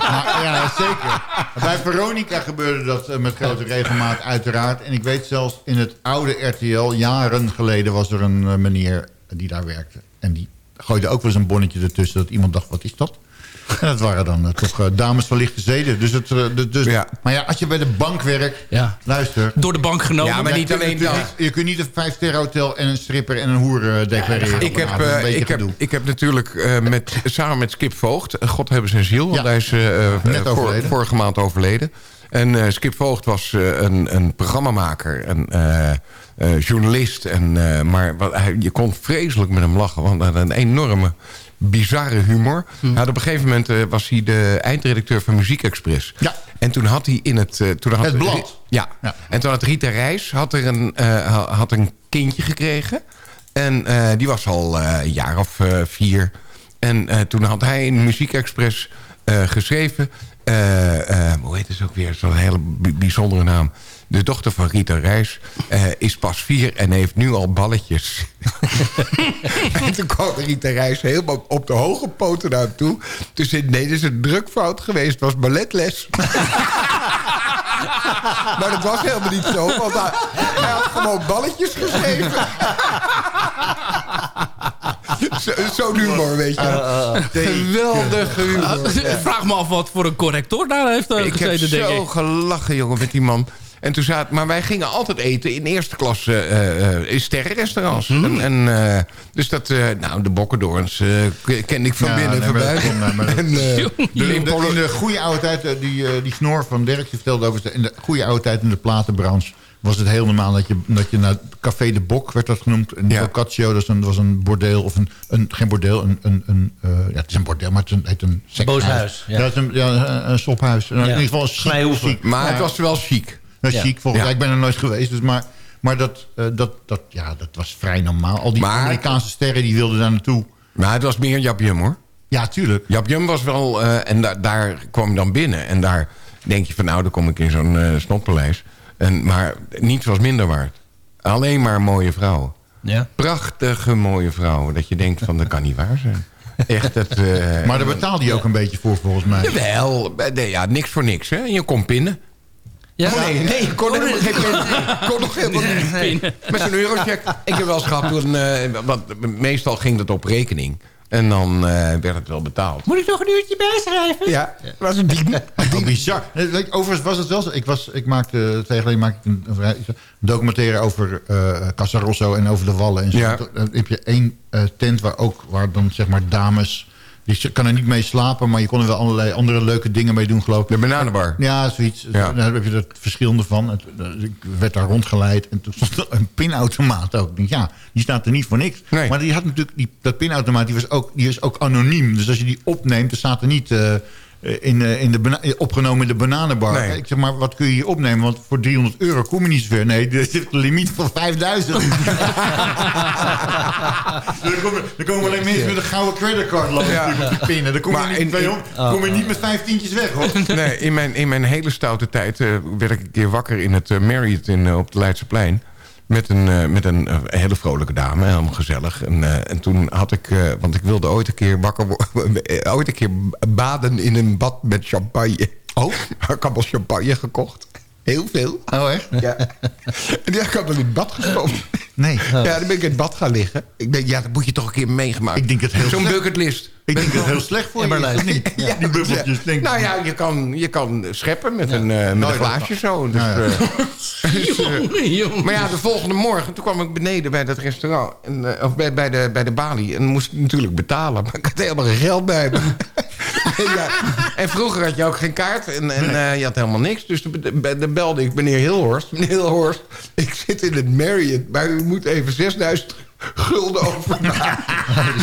Maar, ja, zeker. Bij Veronica gebeurde dat eh, met grote regelmaat uiteraard. En ik weet zelfs in het oude RTL, jaren geleden... was er een eh, meneer die daar werkte. En die gooide ook wel eens een bonnetje ertussen... dat iemand dacht, wat is dat? En dat waren dan eh, toch eh, dames van lichte zeden. Dus het, eh, de- dus, Ja. Maar ja, als je bij de bank werkt... Ja. Luister... Door de bank genomen. Ja, maar niet je kunt alleen dat. niet- Je kunt niet een vijf-sterren hotel en een stripper en een hoer declareren. Ik heb, ik, heb, ik heb natuurlijk met, samen met Skip Voogd... God hebben zijn ziel, want Ja. hij is Net overleden. vorige maand overleden. En eh, Skip Voogd was eh, een, een programmamaker, een eh, eh, journalist. En, eh, maar wat, hij, je kon vreselijk met hem lachen, want hij had een enorme bizarre humor. Hm. Had op een gegeven moment eh, was hij de eindredacteur van Muziek Express. Ja. En toen had hij in het... eh, toen had Het blad. Ja. Ja. En toen had Rita Reis had er een, eh, ha- had een kindje gekregen. En die was al een jaar of vier. En toen had hij in Muziek Express geschreven... hoe heet het ook weer? Zo'n hele bi- bijzondere naam. De dochter van Rita Reis eh, is pas vier en heeft nu al balletjes. en toen kwam Rita Reis helemaal op de hoge poten naar hem toe. Toen zei hij, nee, dit is een drukfout geweest. Het was balletles. maar dat was helemaal niet zo. Want hij, hij had gewoon balletjes geschreven. Zo- Zo'n humor, weet je. Geweldige humor. Ik vraag me af wat voor een corrector daar heeft eh, Ik heb gezeten, denk zo ik. gelachen, jongen, met die man. En toen zaten, maar wij gingen altijd eten in eerste klas eh, eh, in sterrenrestaurants. Mhm. En, en, eh, dus dat, eh, nou, de Bokkendoorns eh, k- kende ik van Ja, binnen nee, maar buiten. maar En, eh, De- in de goede oude tijd, die, eh, die snor van Dirk, je vertelde over... in de goede oude tijd in de platenbranche was het heel normaal dat je, dat je naar Café de Bok, werd dat genoemd. En Ja. Boccaccio, dat is een, was een bordeel, of een, een geen bordeel, een, een, een eh, ja, het is een bordeel, maar het is een, heet een sekshuis. Booshuis, ja. Ja, het is een, ja, een, een stophuis. En In ieder geval een chic, maar Ja, het was wel chic. Ja. chic, volgens Ja. mij. Ik ben er nooit geweest, dus maar... Maar dat, eh, dat, dat, ja, dat was vrij normaal. Al die Maar- Amerikaanse sterren die wilden daar naartoe. Maar het was meer Jap Jum, hoor. Ja, tuurlijk. Jap Jum was wel... eh, en da- daar kwam je dan binnen. En daar denk je van, nou, dan kom ik in zo'n snotpaleis. En, maar niets was minder waard. Alleen maar mooie vrouwen. Ja. Prachtige mooie vrouwen. Dat je denkt van, dat kan niet waar zijn. Echt, eh, Maar daar betaalde je ook een beetje voor, volgens mij. Jawel, eh, nee, ja, niks voor niks. Hè? Je kon pinnen. Ja? Oh, nee, nee, je kon, helemaal geen pinnen. kon nog helemaal niet. Met zo'n eurocheck. Ik heb wel eens gehad toen... eh, want meestal ging dat op rekening. En dan eh, werd het wel betaald. Moet ik nog een uurtje bijschrijven? Ja, was een ding. Oh, bizar. Overigens was het wel zo. Ik, was, ik maakte twee geleden maakte ik een, een documentaire over eh Casa Rosso en over de Wallen. En zo. Ja. Dan heb je één eh, tent waar ook waar dan zeg maar dames. Die kan er niet mee slapen, maar je kon er wel allerlei andere leuke dingen mee doen, geloof ik. De bananenbar. Ja, zoiets. Ja. Daar heb je er verschillende van. Eh, Ik werd daar rondgeleid en toen stond er een pinautomaat ook. Ja, die staat er niet voor niks. Nee. Maar die had natuurlijk, die, dat pinautomaat die was ook, die is ook anoniem. Dus als je die opneemt, dan staat er niet eh, in, eh, in de bana- opgenomen in de bananenbar. Nee. Ik zeg maar, wat kun je hier opnemen? Want voor 300 euro kom je niet zover. Nee, er zit een limiet van 5000. dan, komen, dan komen alleen mensen met een gouden creditcard langs Ja. die pinnen. Dan kom je, niet, in- hond- kom je niet met vijftientjes weg, hoor. Nee, in mijn, in mijn hele stoute tijd eh, werd ik een keer wakker in het eh, Marriott in, eh, op het Leidseplein. Met een, eh, met een eh, hele vrolijke dame, helemaal gezellig. En, eh, en toen had ik, want ik wilde ooit een keer wakker worden, ooit een keer baden in een bad met champagne. Oh? ik had al champagne gekocht. Heel veel. Oh, echt? Ja. En die heb ik in het bad gestopt. Nee. Ja, dan ben ik in het bad gaan liggen. Ik denk, ja, dat moet je toch een keer meegemaakt. Ik denk het heel Zo'n bucketlist. Ik denk het heel slecht voor In je. Niet? Ja, die bubbeltjes. Denk Nou ja, je kan, je kan scheppen met een, eh, met een glaasje zo. Dus, Ja, ja. eh, dus, eh, Jongen, jongen. maar ja, de volgende morgen, toen kwam ik beneden bij dat restaurant. En, eh, of bij, bij, de, bij de balie. En moest ik natuurlijk betalen. Maar ik had helemaal geen geld bij me. En, ja, en vroeger had je ook geen kaart. En, en eh, je had helemaal niks. Dus dan belde ik meneer Hilhorst. Meneer Hilhorst, ik zit in het Marriott. Maar u moet even 6000 gulden overmaken.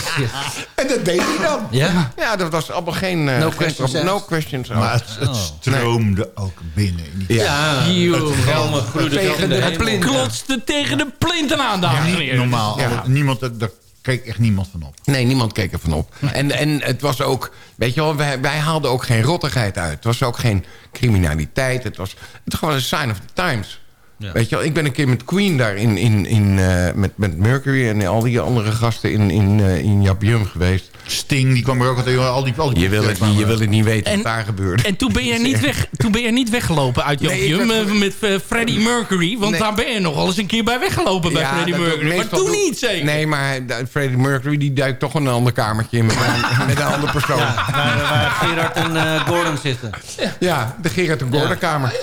en dat deed hij dan. Ja? Ja, dat was allemaal geen... eh, No geen questions No asked. questions Maar asked. het, het stroomde ook binnen. Ja. Joh. Helmen groeide Tegen de de Het klotste tegen de plinten aan, dames en heren. normaal. Ja. Niemand, daar keek echt niemand van op. Nee, niemand keek ervan op. En, en het was ook... Weet je wel, wij, wij haalden ook geen rottigheid uit. Het was ook geen criminaliteit. Het was, het was gewoon een sign of the times. Weet je wel, ik ben een keer met Queen daar in, in, in, eh, met, met Mercury... en al die andere gasten in, in, eh, in Jabium geweest. Sting, die kwam er ook altijd... Al die, al die Je wil het, niet- je wil het niet weten wat daar gebeurde. En toen ben je niet, weg, toen ben je niet weggelopen uit Jopium werd- eh, met eh, Freddie Mercury. Want Nee. daar ben je nog wel eens een keer bij weggelopen bij Ja, Freddie Mercury. Maar toen doe- niet zeker. Nee, maar de- Freddie Mercury die duikt toch een ander kamertje in met een, met een andere persoon. Ja, Waar, waar Gerard en eh, Gordon zitten. de Gerard en Gordon kamer.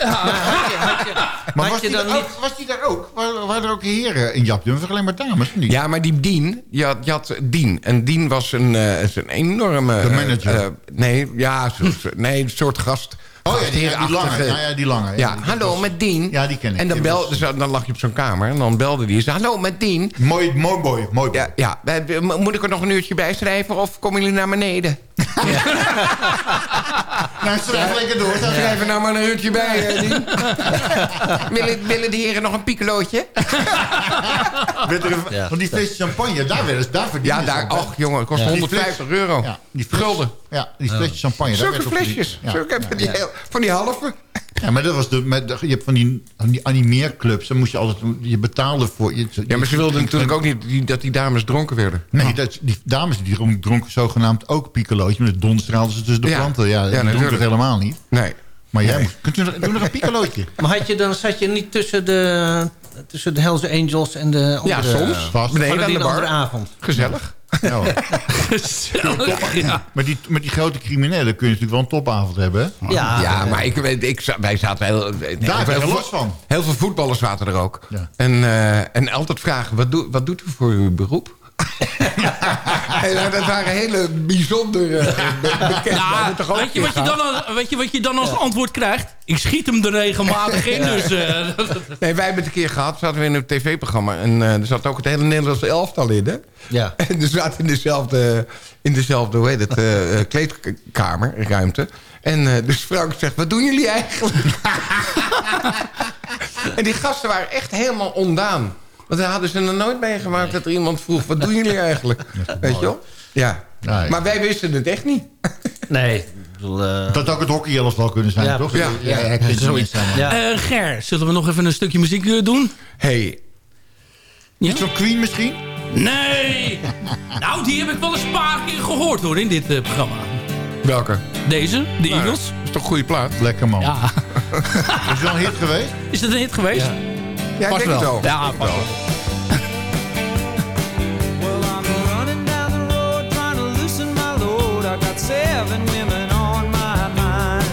Maar was je die, niet- ook, was die daar ook? Wa- Waren er ook heren in Japjum? Of alleen maar dames? Niet? Ja, maar die Dean, je had, je had Dean. En Dean was een, eh, is een enorme... De eh, manager. eh, nee, ja, nee, een soort gast. Oh ja, die, ja, die lange. Ja, ja, die lange. Ja, die- hallo, was- met Dean. Ja, die ken ik. En dan, bel, dus dan lag je op zo'n kamer en dan belde die. Zei, hallo, met Dean. Mooi, mooi boy. Mooi boy. Ja, ja, moet ik er nog een uurtje bij schrijven of komen jullie naar beneden? Nou, schrijf lekker door. Schrijf er nou maar een uurtje bij, eh, willen, willen de heren nog een piccolootje? Werd een- Ja. Want die fles champagne, daar, werden, ze- daar verdienen Ja, daar, och jongen, het kost Ja. 150 euro. Ja, die fles- Gulden. Ja, die flesjes champagne. daar Zulke werd flesjes. Ja. Zulke, van, die, heel- van die halve. Ja, maar dat was de, met, je hebt van die, van die animeerclubs, dan moest je altijd, je betaalde voor. Je, Ja, maar ze wilden natuurlijk ook niet die- dat die dames dronken werden. Nee, dat, die dames die dronken, dronken zogenaamd ook piccolootje. Met het donderstraalden ze tussen de planten. Ja, Ja, die dronken het helemaal niet. Nee. Maar jij Nee. kunt u doe nog een piccolootje? Maar had je dan, zat je niet tussen de, tussen de Hells Angels en de andere... Ja, soms. vast. Beneden Hadden aan die de bar. avond? Gezellig. Ja. Gezellig, ja. met, die, met die grote criminelen kun je natuurlijk wel een topavond hebben. hè? Ja, Ja, maar ik, weet- ik, wij zaten heel... Daar heel, heb je er last van. heel veel voetballers zaten er ook. Ja. En, eh, en altijd vragen, wat, doe, wat doet u voor uw beroep? en, nou, dat waren hele bijzondere eh. Nou, ook weet, je wat je, dan, weet je wat je dan als antwoord krijgt? Ik schiet hem er regelmatig in, dus... eh, Nee, wij hebben het een keer gehad. Zaten we in een tv-programma. En eh, er zat ook het hele Nederlandse elftal in, hè? ja. En er zaten in dezelfde, in dezelfde hoe heet het, eh, eh, kleedkamer, ruimte. En eh, dus Frank zegt, wat doen jullie eigenlijk? en die gasten waren echt helemaal ondaan. Want daar hadden ze er nooit meegemaakt dat er iemand vroeg... wat doen jullie eigenlijk? Weet je wel? Ja. Nee. Maar wij wisten het echt niet. Nee, bedoel... eh, Dat had ook het hockey wel kunnen zijn, Ja, toch? ja. ja, ja, Zoiets. ja. eh, Ger, zullen we nog even een stukje muziek eh, doen? hey, Ja? Iets van Queen misschien? Nee! nou, die heb ik wel eens een paar keer gehoord hoor, in dit programma. welke? Deze, de Nou, Eagles. dat is toch een goede plaat? Lekker man. Ja. Is het wel een hit geweest? Is dat een hit geweest? Ja. Ja, ik Vast denk het wel. wel. Ja, Ik denk vast het wel. Well, I'm running down the road trying to loosen my load. I got seven women on my mind.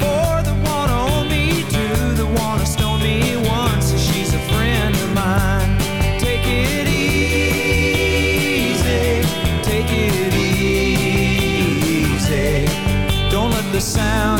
Four that wanna own me, two that wanna stone me. One says she's a friend of mine. Take it easy, take it easy. Don't let the sound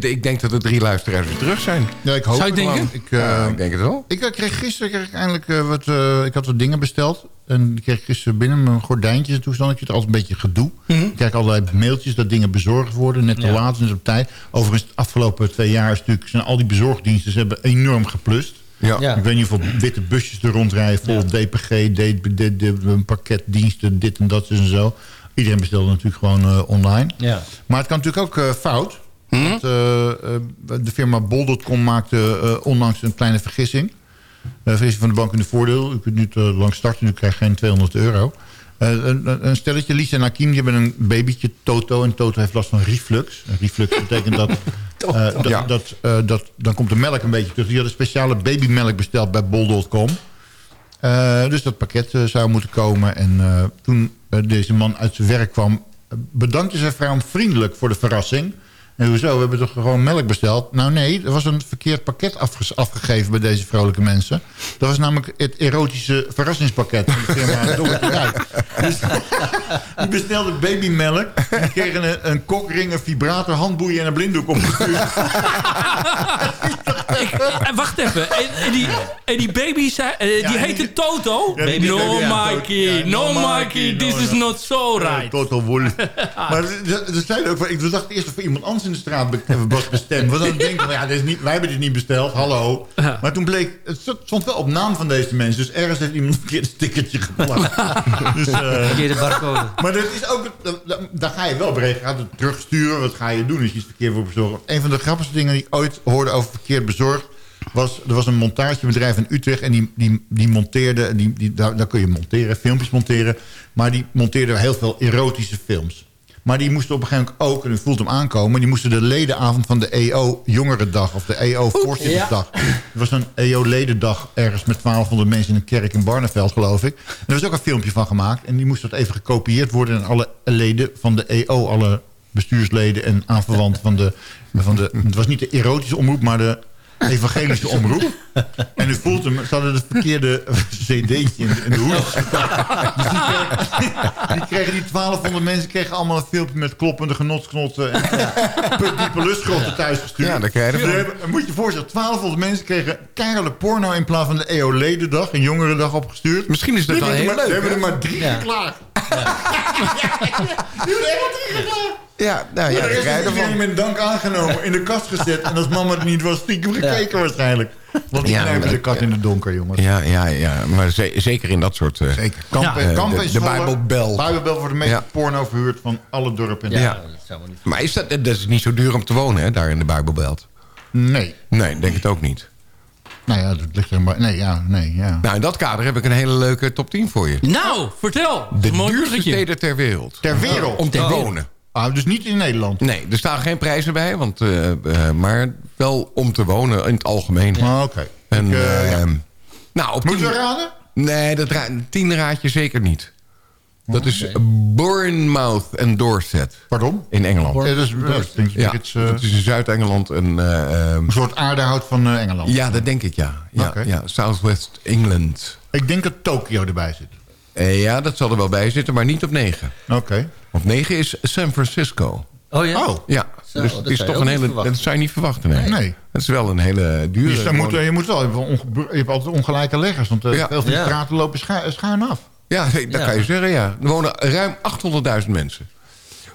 ik denk dat er drie luisteraars weer terug zijn. Ja, ik hoop Zou je het denken? wel. Ik, eh, Ja, ik denk het wel. Ik eh, kreeg gisteren kreeg ik eindelijk eh, wat. eh, ik had wat dingen besteld. En die kreeg ik gisteren binnen mijn gordijntjes en toestandje. Het is altijd een beetje gedoe. Ik krijg allerlei mailtjes dat dingen bezorgd worden. Net te Ja. laat en op tijd. Overigens, de afgelopen twee jaar is natuurlijk, zijn al die bezorgdiensten ze hebben enorm geplust. Ja. Ja. Ik weet niet hoeveel witte busjes er rondrijden. Vol DPG, een pakketdiensten, dit en dat en zo. Iedereen bestelde natuurlijk gewoon eh, online. Ja. Maar het kan natuurlijk ook fout. Want, eh, eh, de firma Bol.com maakte eh, onlangs een kleine vergissing. Uh, vergissing van de bank in de voordeel. U kunt nu te lang starten, u krijgt geen 200 euro. Een, een stelletje, Lisa en Akim, die hebben een babytje, Toto. En Toto heeft last van reflux. En reflux betekent dat... eh, dat, Ja. dat, dat, dan komt de melk een beetje terug. Die hadden speciale babymelk besteld bij bol.com. Dus dat pakket zou moeten komen. En toen deze man uit zijn werk kwam... bedankte zijn vrouw vriendelijk voor de verrassing. En hoezo, we hebben toch gewoon melk besteld? Nou nee, er was een verkeerd pakket afge- afgegeven bij deze vrolijke mensen. Dat was namelijk het erotische verrassingspakket van de firma. Dus die bestelde babymelk. Die kregen een, een kokring, een vibrator, handboeien en een blinddoek opgestuurd. En wacht even. En, en die, en die baby zei, eh, die heette die- Toto? Ja, die- no, Mikey. ja, no, no, Mikey. Mikey, This no, is no. not so right. Total wool. maar er- zeiden ook, ik dacht eerst dat voor iemand anders in de straat be- was bestemd. Want dan denken we, ja, dit is niet, wij hebben dit niet besteld, hallo. Maar toen bleek, het stond wel op naam van deze mensen. Dus ergens heeft iemand een verkeerd stickertje geplakt. dus, eh, Verkeerde barcode. maar dat is ook, daar ga je wel op reageren. Gaat het terugsturen, wat ga je doen als je iets verkeerd wordt bezorgd? Een van de grappigste dingen die ik ooit hoorde over verkeerd bezorgd... Was, er was een montagebedrijf in Utrecht en die, die, die monteerde... Die, die, daar, daar kun je monteren, filmpjes monteren... maar die monteerde heel veel erotische films. Maar die moesten op een gegeven moment ook, en u voelt hem aankomen... die moesten de ledenavond van de EO Jongerendag... of de EO Voorzittersdag. Er was een EO-ledendag ergens met 1200 mensen in een kerk in Barneveld, geloof ik. En er was ook een filmpje van gemaakt. En die moest dat even gekopieerd worden... en alle leden van de EO, alle bestuursleden en aanverwanten van de, van de... Het was niet de erotische omroep, maar de evangelische omroep. En u voelt hem, ze hadden het verkeerde cd'tje in, de hoek. Dus die, kregen, die kregen die 1200 mensen kregen allemaal een filmpje met kloppende genotsknotten en diepe lustgrotten thuis gestuurd. Ja, dat krijg je Dus moet je je voorstellen, 1200 mensen kregen keiharde porno in plaats van de EO-ledendag en jongerendag opgestuurd. Misschien is dat wel heel leuk, We hebben er maar drie Ja. geklaagd. Die helemaal. Ja, nou ja, Ja, ervan. met dank aangenomen, in de kast gezet. En als mama het niet was, stiekem gekeken waarschijnlijk. Want die Ja, de kat in het donker, jongens. Ja, ja, ja. Maar ze- zeker in dat soort... eh, Zeker. Kamp, Ja. Kamp De- is de Bijbelbel. Bijbelbel voor de meeste Ja. porno verhuurd van alle dorpen. Ja. dat zou maar niet. Maar is dat, dat is niet zo duur om te wonen, hè, daar in de Bijbelbelt? Nee. Nee, denk het ook niet. Nou ja, dat ligt er maar... Nee, ja, nee, ja. Nou, in dat kader heb ik een hele leuke top 10 voor je. Nou, vertel. De duurste bruggetje. steden ter wereld. Ter wereld. Om te Oh. wonen. Ah, dus niet in Nederland. Nee, er staan geen prijzen bij, want, eh, eh, maar wel om te wonen in het algemeen. Ah, Oké. En, eh, ja. eh, nou, op Moeten tien- we raden? Nee, dat ra tien raad je zeker niet. Dat is Bournemouth en Dorset Pardon? in Engeland. Ja, dat is, Ja, eh, dat is in Zuid-Engeland. En, eh, ehm, een soort aardehout van eh, Engeland. ja, dat denk ik, ja. Ja, ja Southwest England. Ik denk dat Tokio erbij zit. Eh, ja, dat zal er wel bij zitten, maar niet op negen. Oké. Op negen is San Francisco. Oh ja? Oh. Ja, Zo, dus het is zou je toch een niet hele... verwachten. Dat zou je niet verwachten, nee. Nee. Het is wel een hele dure... Dus dan moet, je moet wel, je hebt, altijd ongelijke leggers. Want eh, Ja. veel van die Ja. straten lopen scha- schuin af. Ja, dat Ja. kan je zeggen, ja. Er wonen ruim 800.000 mensen.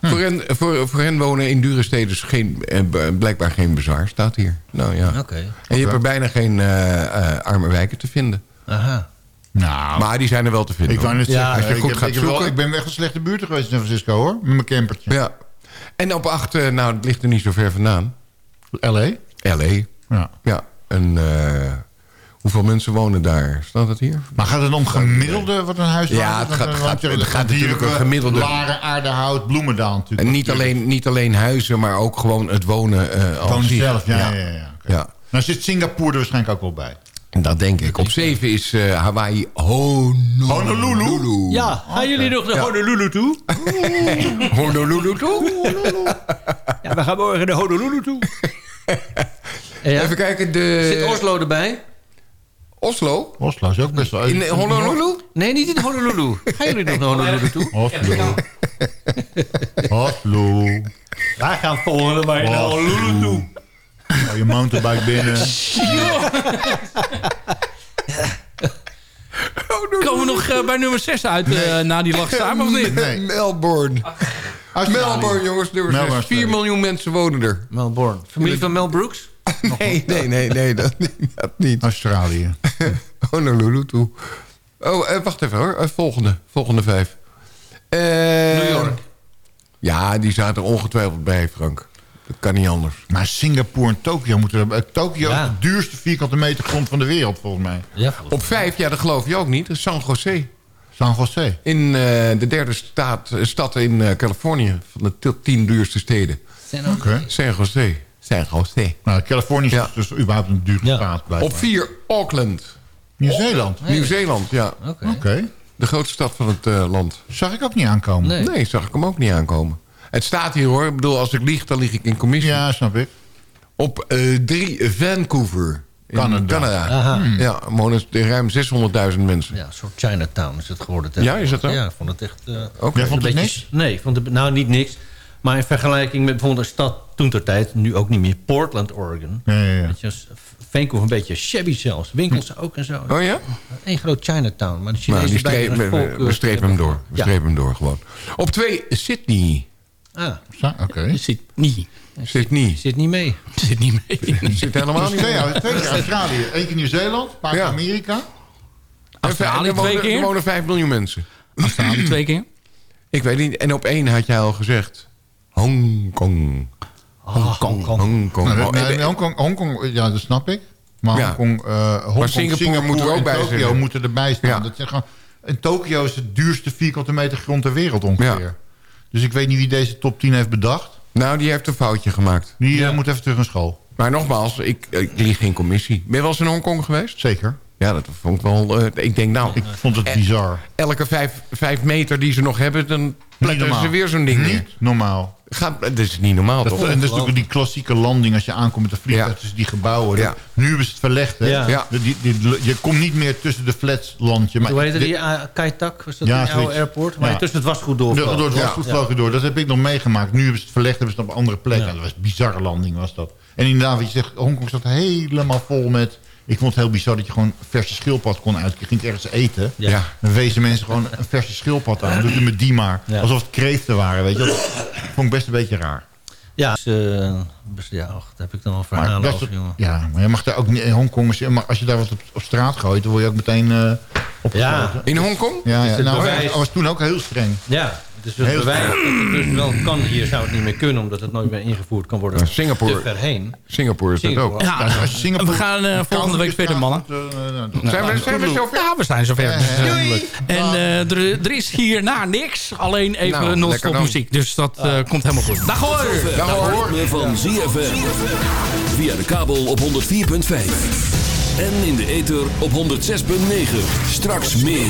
Voor, hen, voor, voor hen wonen in dure steden is geen, eh, blijkbaar geen bezwaar, staat hier. Nou ja. Oké. En je hebt er bijna geen eh, eh, arme wijken te vinden. Aha. Nou, Maar die zijn er wel te vinden. ik Ja, als je ik, goed heb- gaat ik, heb wel- zoeken. ik ben echt een slechte buurt geweest in San Francisco, hoor. Met mijn campertje. Ja. En op acht, nou, het ligt er niet zo ver vandaan. L.A.? L.A. Ja. Ja. En eh, hoeveel mensen wonen daar? Staat dat hier? Maar gaat het om gemiddelde wat een huis Ja, het gaat- eh, gaat- want je- het gaat natuurlijk een we gemiddelde- Laren, Aardehout, Bloemendaal natuurlijk. En niet alleen, niet alleen huizen, maar ook gewoon het wonen eh zich. zelf, ja. ja. ja, ja. Ja. Nou zit Singapore er waarschijnlijk ook wel bij. En dat denk ik. Op 7 is eh, Hawaii Honolulu. Honolulu? Ja, gaan jullie nog naar Honolulu toe? Honolulu toe? Ja, we gaan morgen naar Honolulu toe. Ja. Even kijken. De... Zit Oslo erbij? Oslo? Oslo is ook best wel... In Honolulu? Nee, niet in Honolulu. Gaan jullie nog naar Honolulu toe? Oslo. Oslo. Wij gaan volgende week naar Honolulu toe. Oh, je mountainbike binnen. Komen we nog eh, bij nummer 6 uit eh, na die lach samen of niet? Nee. Melbourne. Melbourne, jongens. Nummer Melbourne, 6. 4 miljoen mensen wonen er. Melbourne. Familie van Mel Brooks? Nee, nee, nee, nee, dat, dat niet. Australië. Honolulu toe. Oh, eh, wacht even hoor. Eh, volgende. Volgende vijf. Eh, New York. Ja, die zaten er ongetwijfeld bij, Frank. Dat kan niet anders. Maar Singapore en Tokio moeten... er- Tokio Ja. is de duurste vierkante meter grond van de wereld, volgens mij. Ja, Op vijf, ja, dat geloof je ook niet. San Jose. San Jose. In eh, de derde staat, stad in eh, Californië. Van de tien duurste steden. Oké. San Jose. San Jose. Nou, Californië is dus überhaupt een Ja. staat, blijkbaar. Op vier, Auckland. Nieuw-Zeeland. Nieuw-Zeeland, ja. Oké. Oké. De grootste stad van het eh, land. Zag ik ook niet aankomen. Nee. Nee, zag ik hem ook niet aankomen. Het staat hier hoor. Ik bedoel, als ik lieg, dan lieg ik in commissie. Ja, snap ik. Op eh, drie, Vancouver. In Canada. Canada. Aha. Ja, er wonen ruim 600.000 mensen. Ja, een soort Chinatown is het geworden. Ja, is dat ook? Ja, ik vond het echt... eh, Oké. Jij vond een het beetje- niks? Nee, vond het, nou niet niks. Maar in vergelijking met bijvoorbeeld een stad toen ter tijd... nu ook niet meer, Portland, Oregon. Ja, ja, ja. Je, Vancouver een beetje shabby zelfs. Winkels ook en zo. Oh ja? Eén groot Chinatown. Maar de Nou, die blijven streep, een we, strepen hem door. We Ja. strepen hem door gewoon. Op twee, Sydney. Ah, Oké. Zit niet. Sydney. zit niet mee. Zit niet mee. Zit helemaal niet twee, mee. twee keer Australië, één keer Nieuw-Zeeland, een paar keer Ja. Amerika. Australië er wonen, twee keer. Er wonen 5 miljoen mensen. Australië twee keer. Ik weet niet. En op één had jij al gezegd. Hongkong. Hongkong. Hongkong. Nou, Oh, nee, Hongkong, Hongkong, ja, dat snap ik. Maar Ja. Hongkong, eh Hongkong Singapore moet er ook en bij Tokio zitten. moeten erbij staan. Ja. Dat is gewoon, en Tokio is het duurste vierkante meter grond ter wereld ongeveer. Ja. Dus ik weet niet wie deze top 10 heeft bedacht. nou, die heeft een foutje gemaakt. Die eh, moet even terug naar school. Maar nogmaals, ik, ik lieg geen commissie. Ben je wel eens in Hongkong geweest? Zeker. Ja, dat vond ik wel... eh, ik denk nou, Ik vond het bizar. elke vijf, vijf meter die ze nog hebben... dan normaal. ze weer zo'n ding. Niet normaal. Gaat, dat is niet normaal, Dat, toch? en dat is natuurlijk die klassieke landing als je aankomt met de vliegtuig Ja. tussen die gebouwen. Dat- Ja. Nu hebben ze het verlegd. Hè? Ja. Ja. De- Die, die- je komt niet meer tussen de flats landje. Maar Hoe heette die? Uh, Kaitak? Was dat Ja, oude airport? Ja. je tussen het wasgoed door Door, door het Ja. wasgoed door. Dat heb ik nog meegemaakt. Nu hebben ze het verlegd, hebben ze het op een andere plek. Ja. Ja. Dat was een bizarre landing was dat. En inderdaad, wat je zegt, Hongkong zat helemaal vol met... Ik vond het heel bizar dat je gewoon een verse schildpad kon uit. Je ging ergens eten. Ja. Ja. Dan wezen mensen gewoon een verse schildpad aan. Doe het met die maar. Ja. Alsof het kreeften waren, weet je. Dat vond ik best een beetje raar. Ja, dus, eh, best- ja och, daar heb ik dan wel Maar, verhalen best over, jongen. ja, maar je mag daar ook niet in Hongkong... Maar als je daar wat op, op straat gooit, dan word je ook meteen eh opgesloten. In Hongkong? Ja, ja. Nou, was toen ook heel streng. Ja, het is dus Heel bewijs dat het dus wel kan. Hier zou het niet meer kunnen, omdat het nooit meer ingevoerd kan worden. Singapore. Te ver heen. Singapore is dat Singapore. ook. Ja, Singapore- we gaan eh, volgende week verder, mannen. Eh, eh, nou, Zijn we, zijn we zover? Ja, we zijn zover. Doei. En eh, er, er is hierna niks. Alleen even Nou, non-stop muziek. Dus dat komt helemaal goed. Dag hoor! Dag hoor. van ZFM. Via de kabel op 104.5. En in de ether op 106.9. Straks meer.